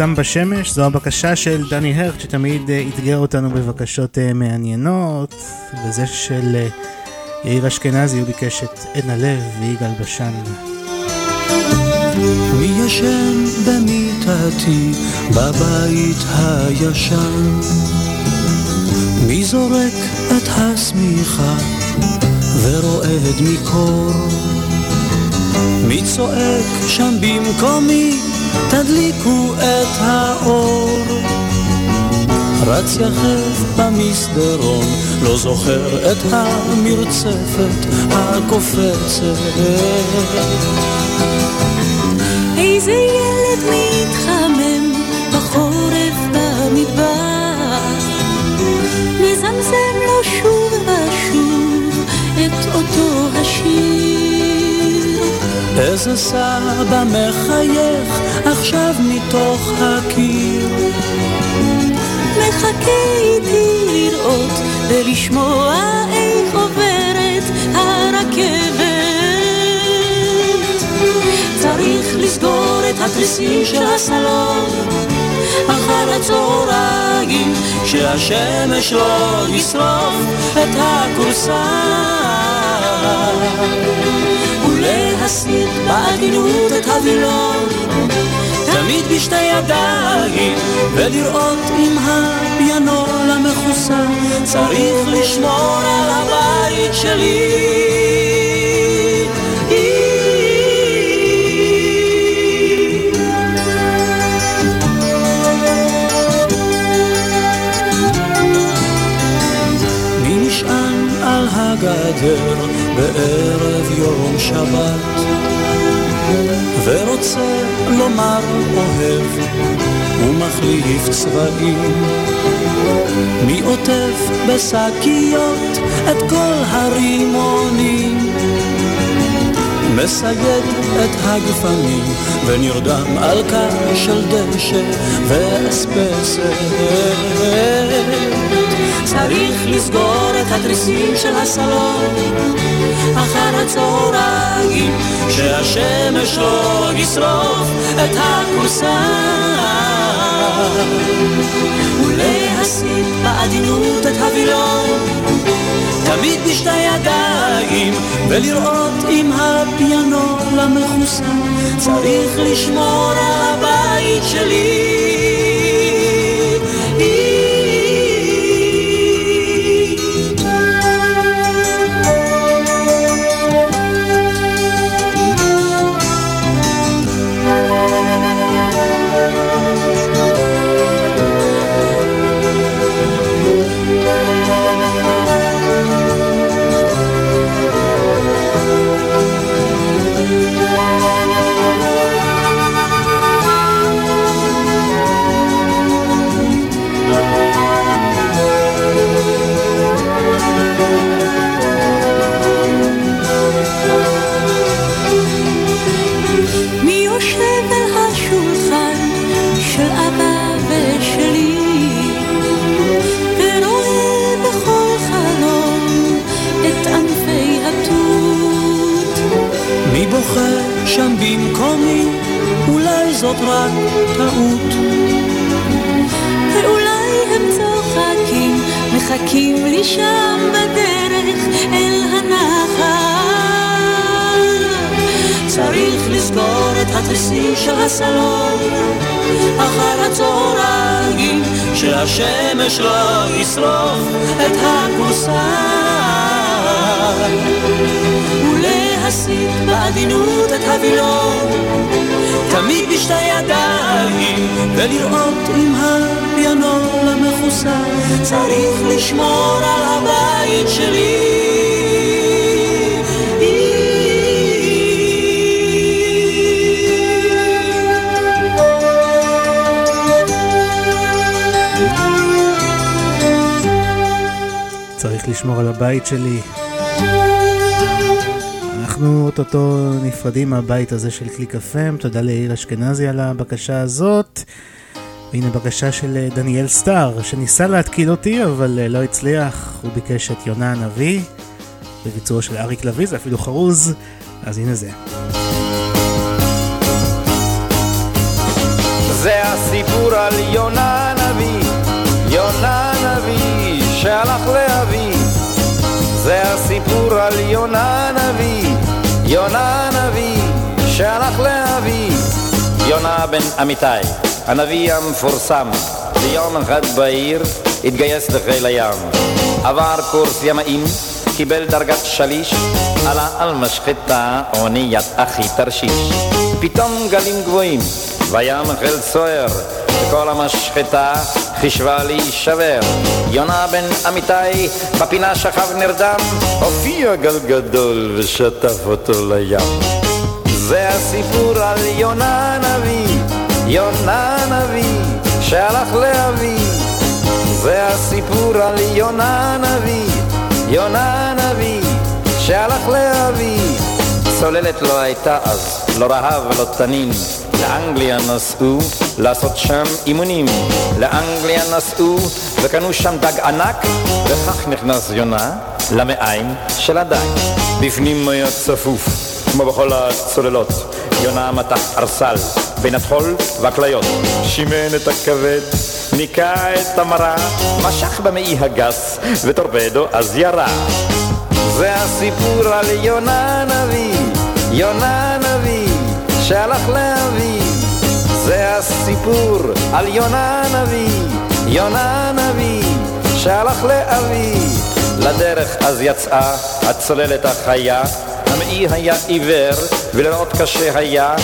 Speaker 3: סם בשמש, זו הבקשה של דני הרט שתמיד אה, אתגר אותנו בבקשות אה, מעניינות, וזה של אה, יאיר אשכנזי, הוא ביקש את עדנה לב ויגאל בשן.
Speaker 22: מי ישן במיטתי בבית הישן? מי זורק את השמיכה ורועד מקור? מי צועק שם במקומי? תדליקו את האור. רץ יחף במסדרון, לא זוכר את המרצפת הקופצת.
Speaker 1: איזה ילד מתחמם בחורף במדבר, מזמזם לו שוב ושוב את אותו השיר.
Speaker 22: איזה סבא מחייך עכשיו מתוך הקיר.
Speaker 1: מחכה איתי לראות ולשמוע איך עוברת הרכבת. צריך לסגור את התריסים של הסלון אחר הצהריים שהשמש לא ישרוף את הכורסה ולהסיר בעדינות את הווילון תמיד בשתי ידיים ולראות אם הפיאנול המכוסה צריך לשמור על הבית שלי. הגדר בערב יום שבת ורוצה לומר אוהב ומחליף צבעים. מי עוטף בשקיות את כל הרימונים מסייד את הגפנים ונרדם על קר של דשא ואספסת. צריך לסגור התריסים של הסלון. אחר הצהריים שהשמש לא ישרוף את הכורסה. ולהסיט בעדינות את הווילון. תמיד בשתי ידיים ולראות אם הפיאנול המכוסה צריך לשמור על הבית שלי זאת רק טעות. ואולי הם צוחקים מחכים לי שם בדרך אל הנחל. צריך לסגור את התריסים של הסלון אחר הצהריים שהשמש לא ישרוף את הכורסה ולהסיט בעדינות את הווילון תמיד בשתי ידיים ולראות אם הפיאנול המכוסה צריך לשמור על הבית שלי
Speaker 3: צריך לשמור על הבית שלי. אנחנו אוטוטו נפרדים מהבית הזה של קליק FM, תודה ליאיר אשכנזי על הבקשה הזאת. והנה בקשה של אה, דניאל סטאר, שניסה להתקיל אותי, אבל אה, לא הצליח. הוא ביקש את יונה הנביא, בביצועו של אריק לביא, זה אפילו חרוז, אז הנה זה.
Speaker 23: זה הסיפור על יונה הנביא, יונה הנביא שהלך לאבי. זה הסיפור על יונה הנביא, יונה הנביא שהלך לאבי. יונה בן אמיתי, הנביא המפורסם, ביום אחד בהיר התגייס לחיל הים. עבר קורס ימאים, קיבל דרגת שליש, עלה על משחטה אוניית אחי תרשיש. פתאום גלים גבוהים, וים החל סוער, וכל המשחטה חישבה להישבר. יונה בן אמיתי בפינה שכב נרדם, הופיע גל גדול ושטף אותו לים. זה הסיפור על יונה הנביא, יונה הנביא שהלך לאבי. זה הסיפור על יונה הנביא, יונה הנביא שהלך לאבי. צוללת לא הייתה אז, לא רעב ולא תנין, לאנגליה נסעו לעשות שם אימונים. לאנגליה נסעו וקנו שם דג ענק, וכך נכנס יונה למעיים של הדג. בפנים היה צפוף, כמו בכל הצוללות. יונה מתח ארסל בין הטחול והכליות. שימן את הכבד, ניקה את המרה, משך במעי הגס, וטורפדו אז ירה. זה הסיפור על יונה הנביא, יונה הנביא, שהלך לאבי. זה הסיפור על יונה הנביא, יונה הנביא, שהלך לאבי. לדרך אז יצאה הצוללת החיה, המעי היה עיוור ולראות קשה היה,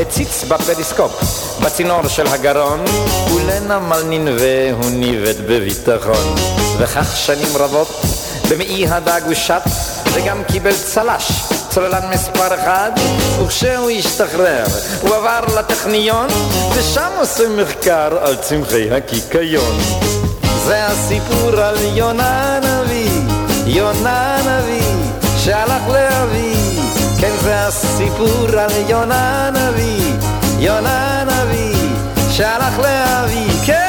Speaker 23: הציץ בפריסקופ, בצינור של הגרון, ולנמל ננבה הוא ניווט בביטחון. וכך שנים רבות במעי הדג הוא שט, וגם קיבל צל"ש, צוללן מספר אחד, וכשהוא השתחרר, הוא עבר לטכניון, ושם עושה מחקר על צמחי הקיקיון. זה הסיפור על יונה הנביא, יונה הנביא, שהלך לאבי. כן, זה הסיפור על יונה הנביא, יונה הנביא, שהלך לאבי. כן,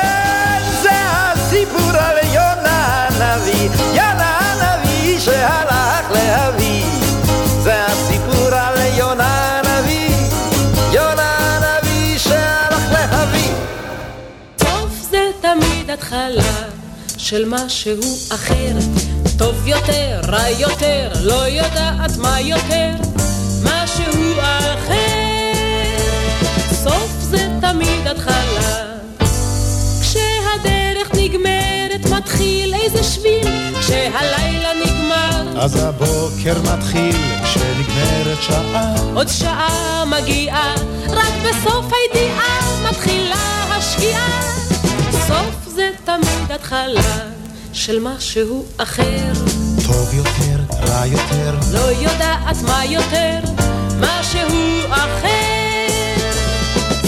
Speaker 7: התחלה של משהו אחר, טוב יותר, רע יותר, לא יודעת מה יותר, משהו אחר. סוף זה תמיד התחלה, כשהדרך נגמרת מתחיל איזה שביל, כשהלילה נגמר,
Speaker 16: אז הבוקר מתחיל כשנגמרת שעה.
Speaker 7: עוד שעה מגיעה, רק בסוף הידיעה מתחילה השקיעה. התחלה של משהו אחר,
Speaker 16: טוב יותר, רע יותר
Speaker 7: לא יודעת מה יותר, משהו אחר.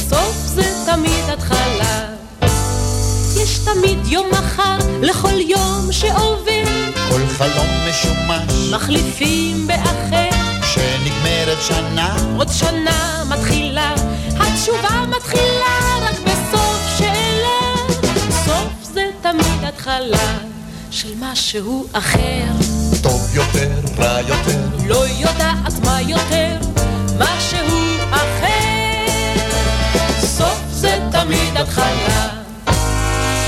Speaker 7: סוף זה תמיד התחלה. יש תמיד יום מחר לכל יום שעובר,
Speaker 21: כל חלום משומש
Speaker 7: מחליפים באחר.
Speaker 21: כשנגמרת שנה
Speaker 7: עוד שנה מתחילה, התשובה מתחילה תמיד התחלה של משהו אחר.
Speaker 21: טוב יותר, רע יותר
Speaker 7: לא יודעת מה יותר, משהו אחר. סוף זה תמיד התחלה.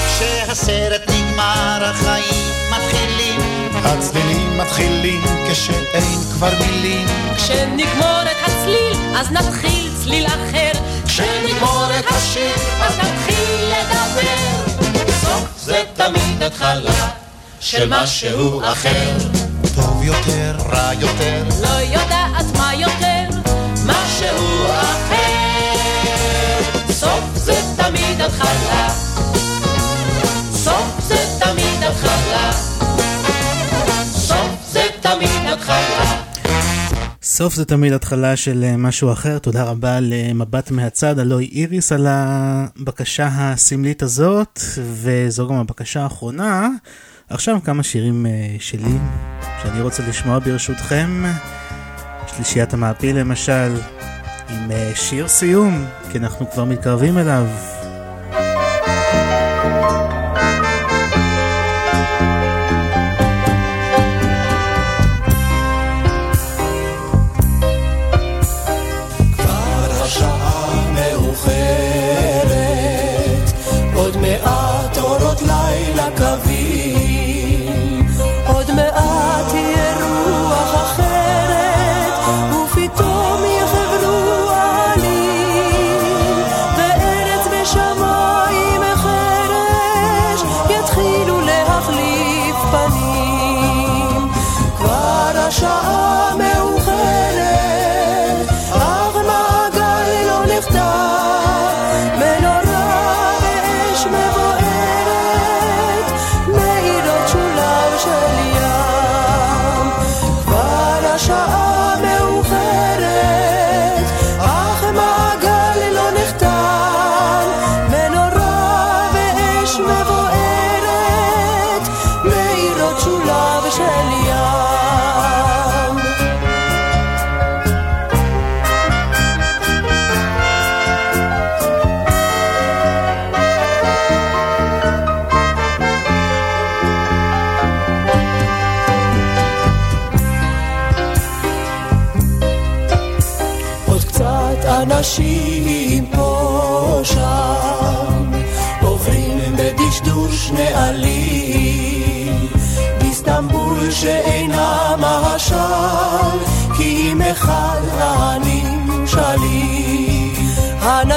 Speaker 21: כשהסרט נגמר החיים מתחילים
Speaker 16: הצלילים מתחילים כשאין כבר מילים
Speaker 7: כשנגמור את הצליל, אז נתחיל צליל אחר. כשנגמור את השיר, אז נתחיל לדבר. זה תמיד התחלה של משהו אחר.
Speaker 21: טוב יותר, רע יותר
Speaker 7: לא יודעת מה יותר, משהו אחר. סוף זה תמיד התחלה
Speaker 3: של אה, משהו אחר, תודה רבה למבט מהצד, הלוי איריס על הבקשה הסמלית הזאת, וזו גם הבקשה האחרונה. עכשיו כמה שירים אה, שלי, שאני רוצה לשמוע ברשותכם. שלישיית המעפיל למשל, עם אה, שיר סיום, כי אנחנו כבר מתקרבים אליו.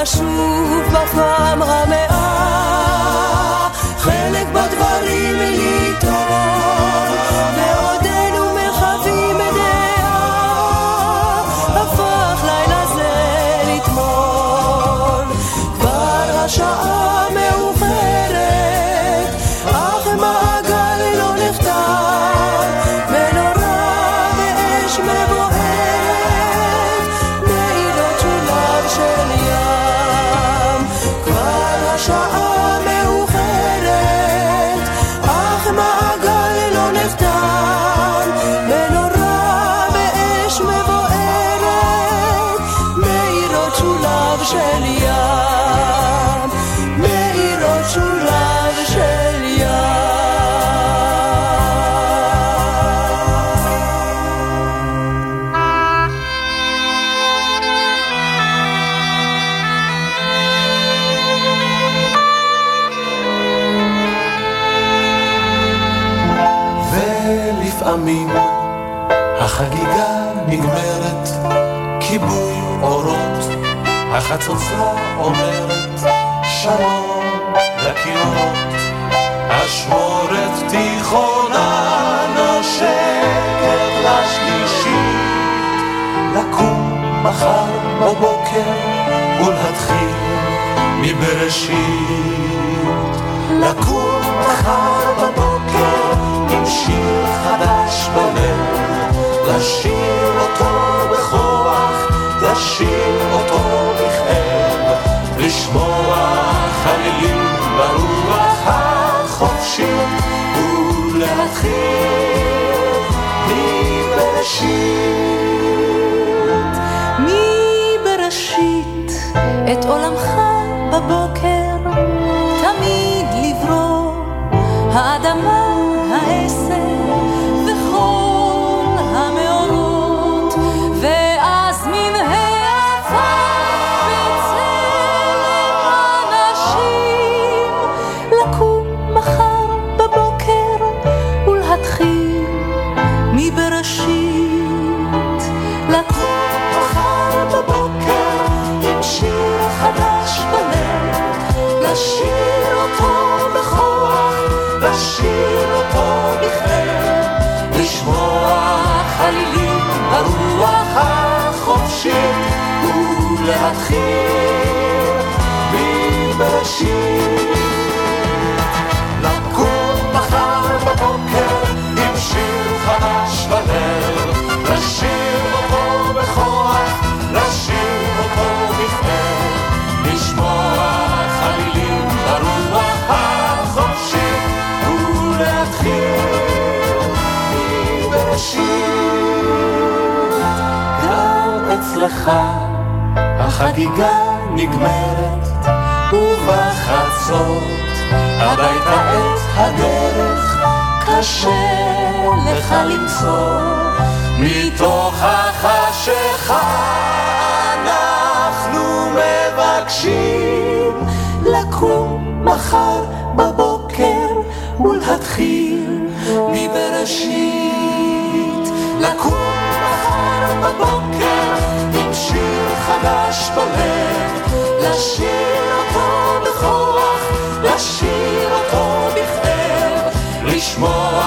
Speaker 24: הנשוב בפעם המאה חלק בדברים לטעון
Speaker 10: החצוצה אומרת שלום לכינורות, אשמורת תיכונה נושקת לשלישית, לקום מחר בבוקר ולהתחיל מבראשית, לקום מחר בבוקר עם שיר חדש בלב, לשיר אותו בכוח, לשיר אותו לשמוע חלילים ברוח החופשית, ולהתחיל מבראשית.
Speaker 1: מבראשית את עולמך בבוקר תמיד לברוא האדמה ולהתחיל מבראשית לקום מחר בבוקר עם שיר חדש בלב לשיר אותו בכוח לשיר אותו בכאב לשמוע חלילים ברוח החופשית ולהתחיל מבראשית גם אצלך החגיגה נגמרת ובחצות הביתה את הדרך קשה לך למצוא. מתוך החשיכה אנחנו מבקשים לקום מחר בבוקר ולהתחיל מבראשית. לקום מחר בבוקר חדש בלב לשיר אותו בכוח לשיר אותו בכאב לשמוע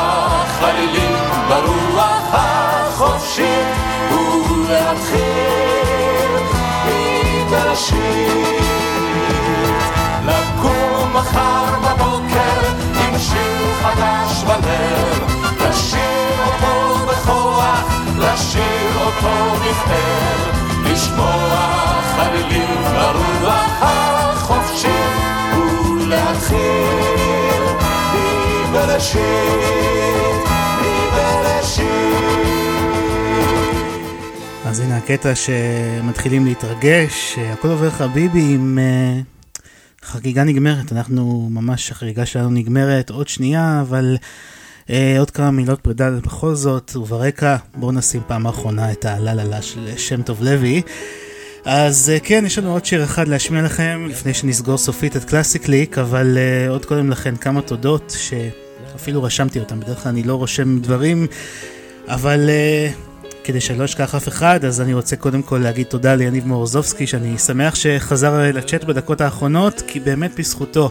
Speaker 1: חלילים ברוח החופשית ולהתחיל מבראשית לקום מחר בבוקר עם שיר חדש בלב לשיר אותו בכוח לשיר אותו בכאב לשמוע חלילים ברוח החופשית ולהתחיל מבראשית, מבראשית.
Speaker 3: אז הנה הקטע שמתחילים להתרגש, הכל עובר חביבי עם uh, חגיגה נגמרת, אנחנו ממש, החגיגה שלנו נגמרת עוד שנייה, אבל uh, עוד כמה מילות פרידה בכל זאת, וברקע בואו נשים פעם אחרונה את הלה לה לה של שם טוב לוי. אז אה, כן, יש לנו עוד שיר אחד להשמיע לכם לפני שנסגור סופית את קלאסי קליק, אבל uh, עוד קודם לכן כמה תודות שאפילו רשמתי אותם, בדרך כלל אני לא רושם דברים, אבל uh, כדי שאני לא אשכח אף אחד, אז אני רוצה קודם כל להגיד תודה ליניב מורוזובסקי, שאני שמח שחזר לצ'אט בדקות האחרונות, כי באמת בזכותו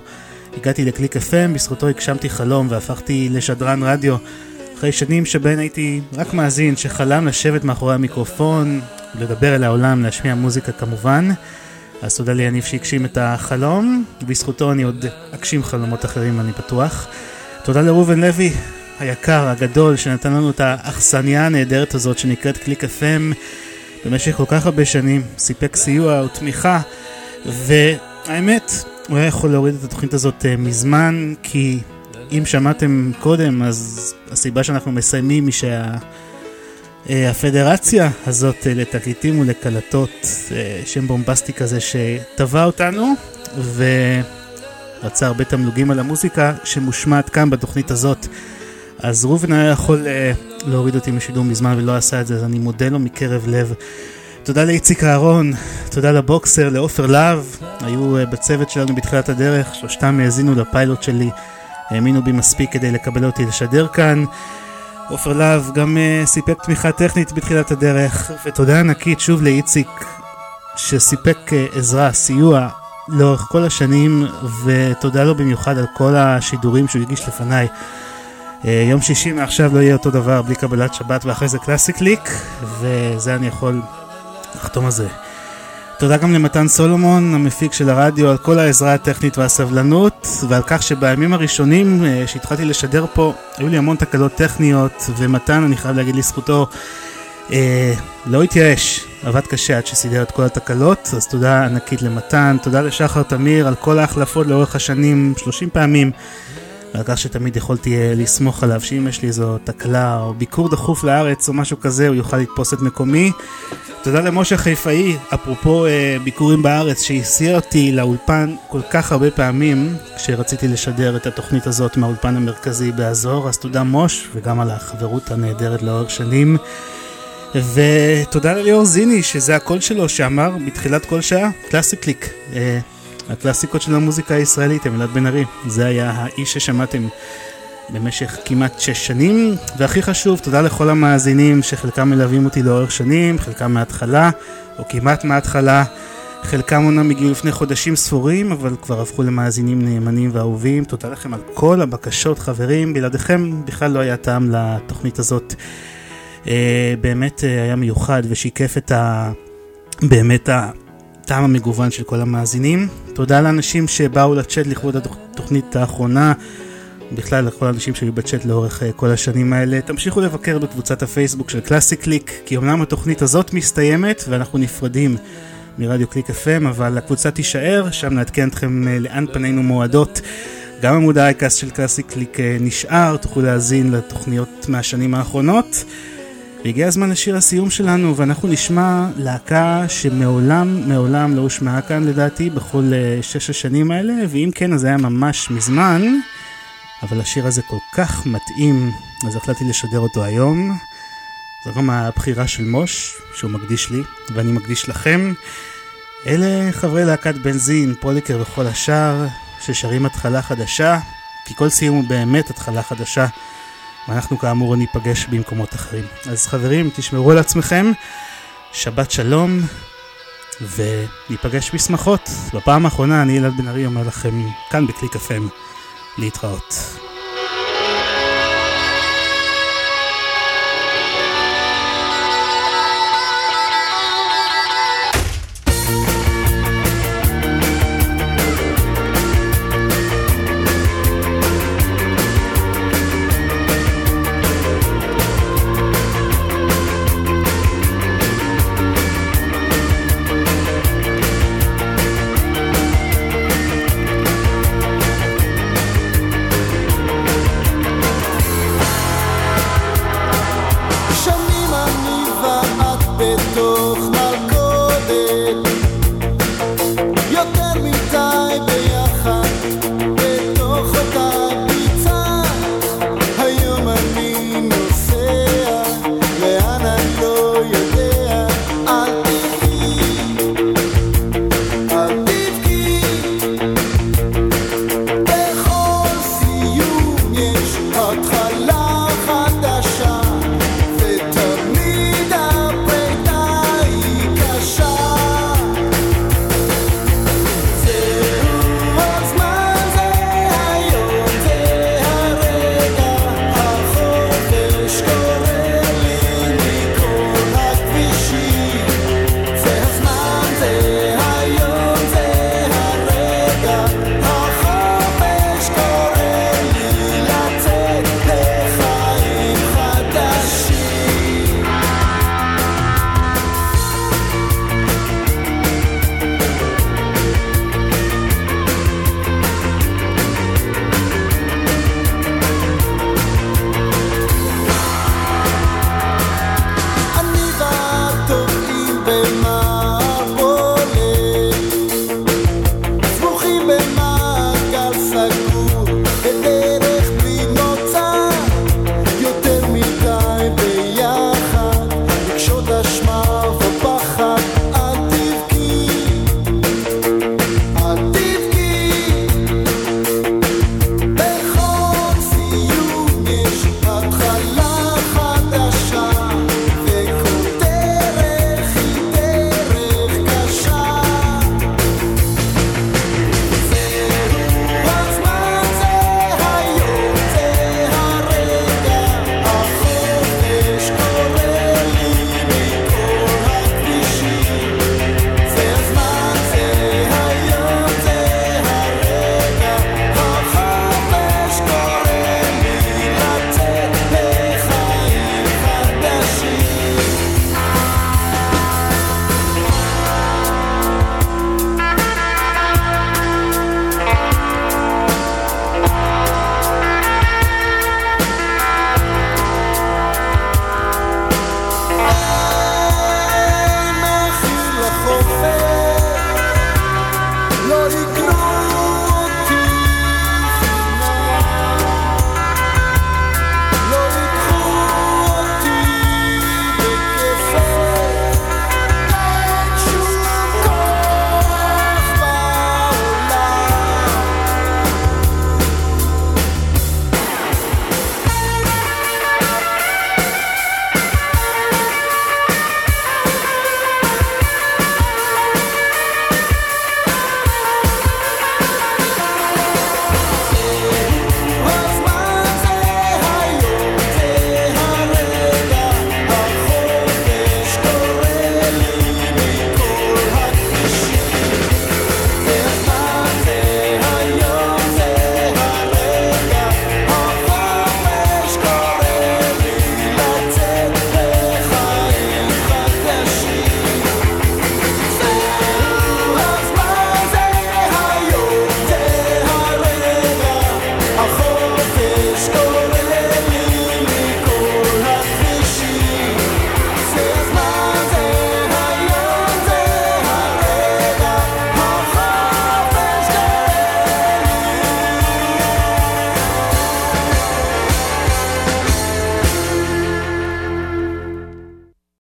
Speaker 3: הגעתי לקליק FM, בזכותו הגשמתי חלום והפכתי לשדרן רדיו. אחרי שנים שבהן הייתי רק מאזין שחלם לשבת מאחורי המיקרופון, לדבר אל העולם, להשמיע מוזיקה כמובן. אז תודה ליניב שהגשים את החלום, בזכותו אני עוד אגשים חלומות אחרים אני בטוח. תודה לראובן לוי היקר, הגדול, שנתן לנו את האכסניה הנהדרת הזאת שנקראת קליק FM במשך כל כך הרבה שנים, סיפק סיוע ותמיכה, והאמת, הוא היה יכול להוריד את התוכנית הזאת אה, מזמן, כי אם שמעתם קודם, אז הסיבה שאנחנו מסיימים היא שהפדרציה הזאת אה, לתקליטים ולקלטות, אה, שם בומבסטי כזה שטבע אותנו, ורצה הרבה תמלוגים על המוזיקה שמושמעת כאן בתוכנית הזאת. אז ראובן היה יכול להוריד אותי משידור מזמן ולא עשה את זה, אז אני מודה לו מקרב לב. תודה לאיציק אהרון, תודה לבוקסר, לעופר להב, היו בצוות שלנו בתחילת הדרך, שלושתם האזינו לפיילוט שלי, האמינו בי מספיק כדי לקבל אותי לשדר כאן. עופר להב גם uh, סיפק תמיכה טכנית בתחילת הדרך, ותודה ענקית שוב לאיציק שסיפק uh, עזרה, סיוע לאורך כל השנים, ותודה לו במיוחד על כל השידורים שהוא הגיש לפניי. יום שישי מעכשיו לא יהיה אותו דבר בלי קבלת שבת ואחרי זה קלאסי קליק, וזה אני יכול לחתום על זה. תודה גם למתן סולומון, המפיק של הרדיו, על כל העזרה הטכנית והסבלנות, ועל כך שבימים הראשונים uh, שהתחלתי לשדר פה, היו לי המון תקלות טכניות, ומתן, אני חייב להגיד לזכותו, uh, לא התייאש, עבד קשה עד שסידר את כל התקלות, אז תודה ענקית למתן, תודה לשחר תמיר על כל ההחלפות לאורך השנים, 30 פעמים. ועל כך שתמיד יכולתי לסמוך עליו שאם יש לי איזו תקלה או ביקור דחוף לארץ או משהו כזה הוא יוכל לתפוס את מקומי. תודה למשה חיפאי, אפרופו uh, ביקורים בארץ, שהסיע אותי לאולפן כל כך הרבה פעמים כשרציתי לשדר את התוכנית הזאת מהאולפן המרכזי באזור, אז תודה מוש וגם על החברות הנהדרת לאורך שנים. ותודה לליאור זיני, שזה הקול שלו שאמר בתחילת כל שעה, קלאסי קליק. Uh, הקלאסיקות של המוזיקה הישראלית, אמילת בן ארי. זה היה האיש ששמעתם במשך כמעט שש שנים, והכי חשוב, תודה לכל המאזינים שחלקם מלווים אותי לאורך שנים, חלקם מההתחלה, או כמעט מההתחלה. חלקם אומנם הגיעו לפני חודשים ספורים, אבל כבר הפכו למאזינים נאמנים ואהובים. תודה לכם על כל הבקשות, חברים. בלעדיכם בכלל לא היה טעם לתוכנית הזאת. אה, באמת אה, היה מיוחד ושיקף את ה... באמת. הטעם המגוון של כל המאזינים. תודה לאנשים שבאו לצ'אט לכבוד התוכנית האחרונה, בכלל לכל האנשים שהיו בצ'אט לאורך uh, כל השנים האלה. תמשיכו לבקר בקבוצת הפייסבוק של קלאסי קליק, כי אמנם התוכנית הזאת מסתיימת ואנחנו נפרדים מרדיו קליק FM, אבל הקבוצה תישאר, שם נעדכן אתכם uh, לאן פנינו מועדות. גם עמוד האייקאסט של קלאסיקליק uh, נשאר, תוכלו להאזין לתוכניות מהשנים האחרונות. והגיע הזמן לשיר הסיום שלנו, ואנחנו נשמע להקה שמעולם, מעולם לא הושמעה כאן לדעתי בכל uh, שש השנים האלה, ואם כן אז היה ממש מזמן, אבל השיר הזה כל כך מתאים, אז החלטתי לשדר אותו היום. זו גם הבחירה של מוש, שהוא מקדיש לי, ואני מקדיש לכם. אלה חברי להקת בנזין, פוליקר וכל השאר, ששרים התחלה חדשה, כי כל סיום הוא באמת התחלה חדשה. ואנחנו כאמור ניפגש במקומות אחרים. אז חברים, תשמרו על עצמכם, שבת שלום, וניפגש בשמחות. בפעם האחרונה אני אלעד בן ארי אומר לכם, כאן בקליק FM, להתראות.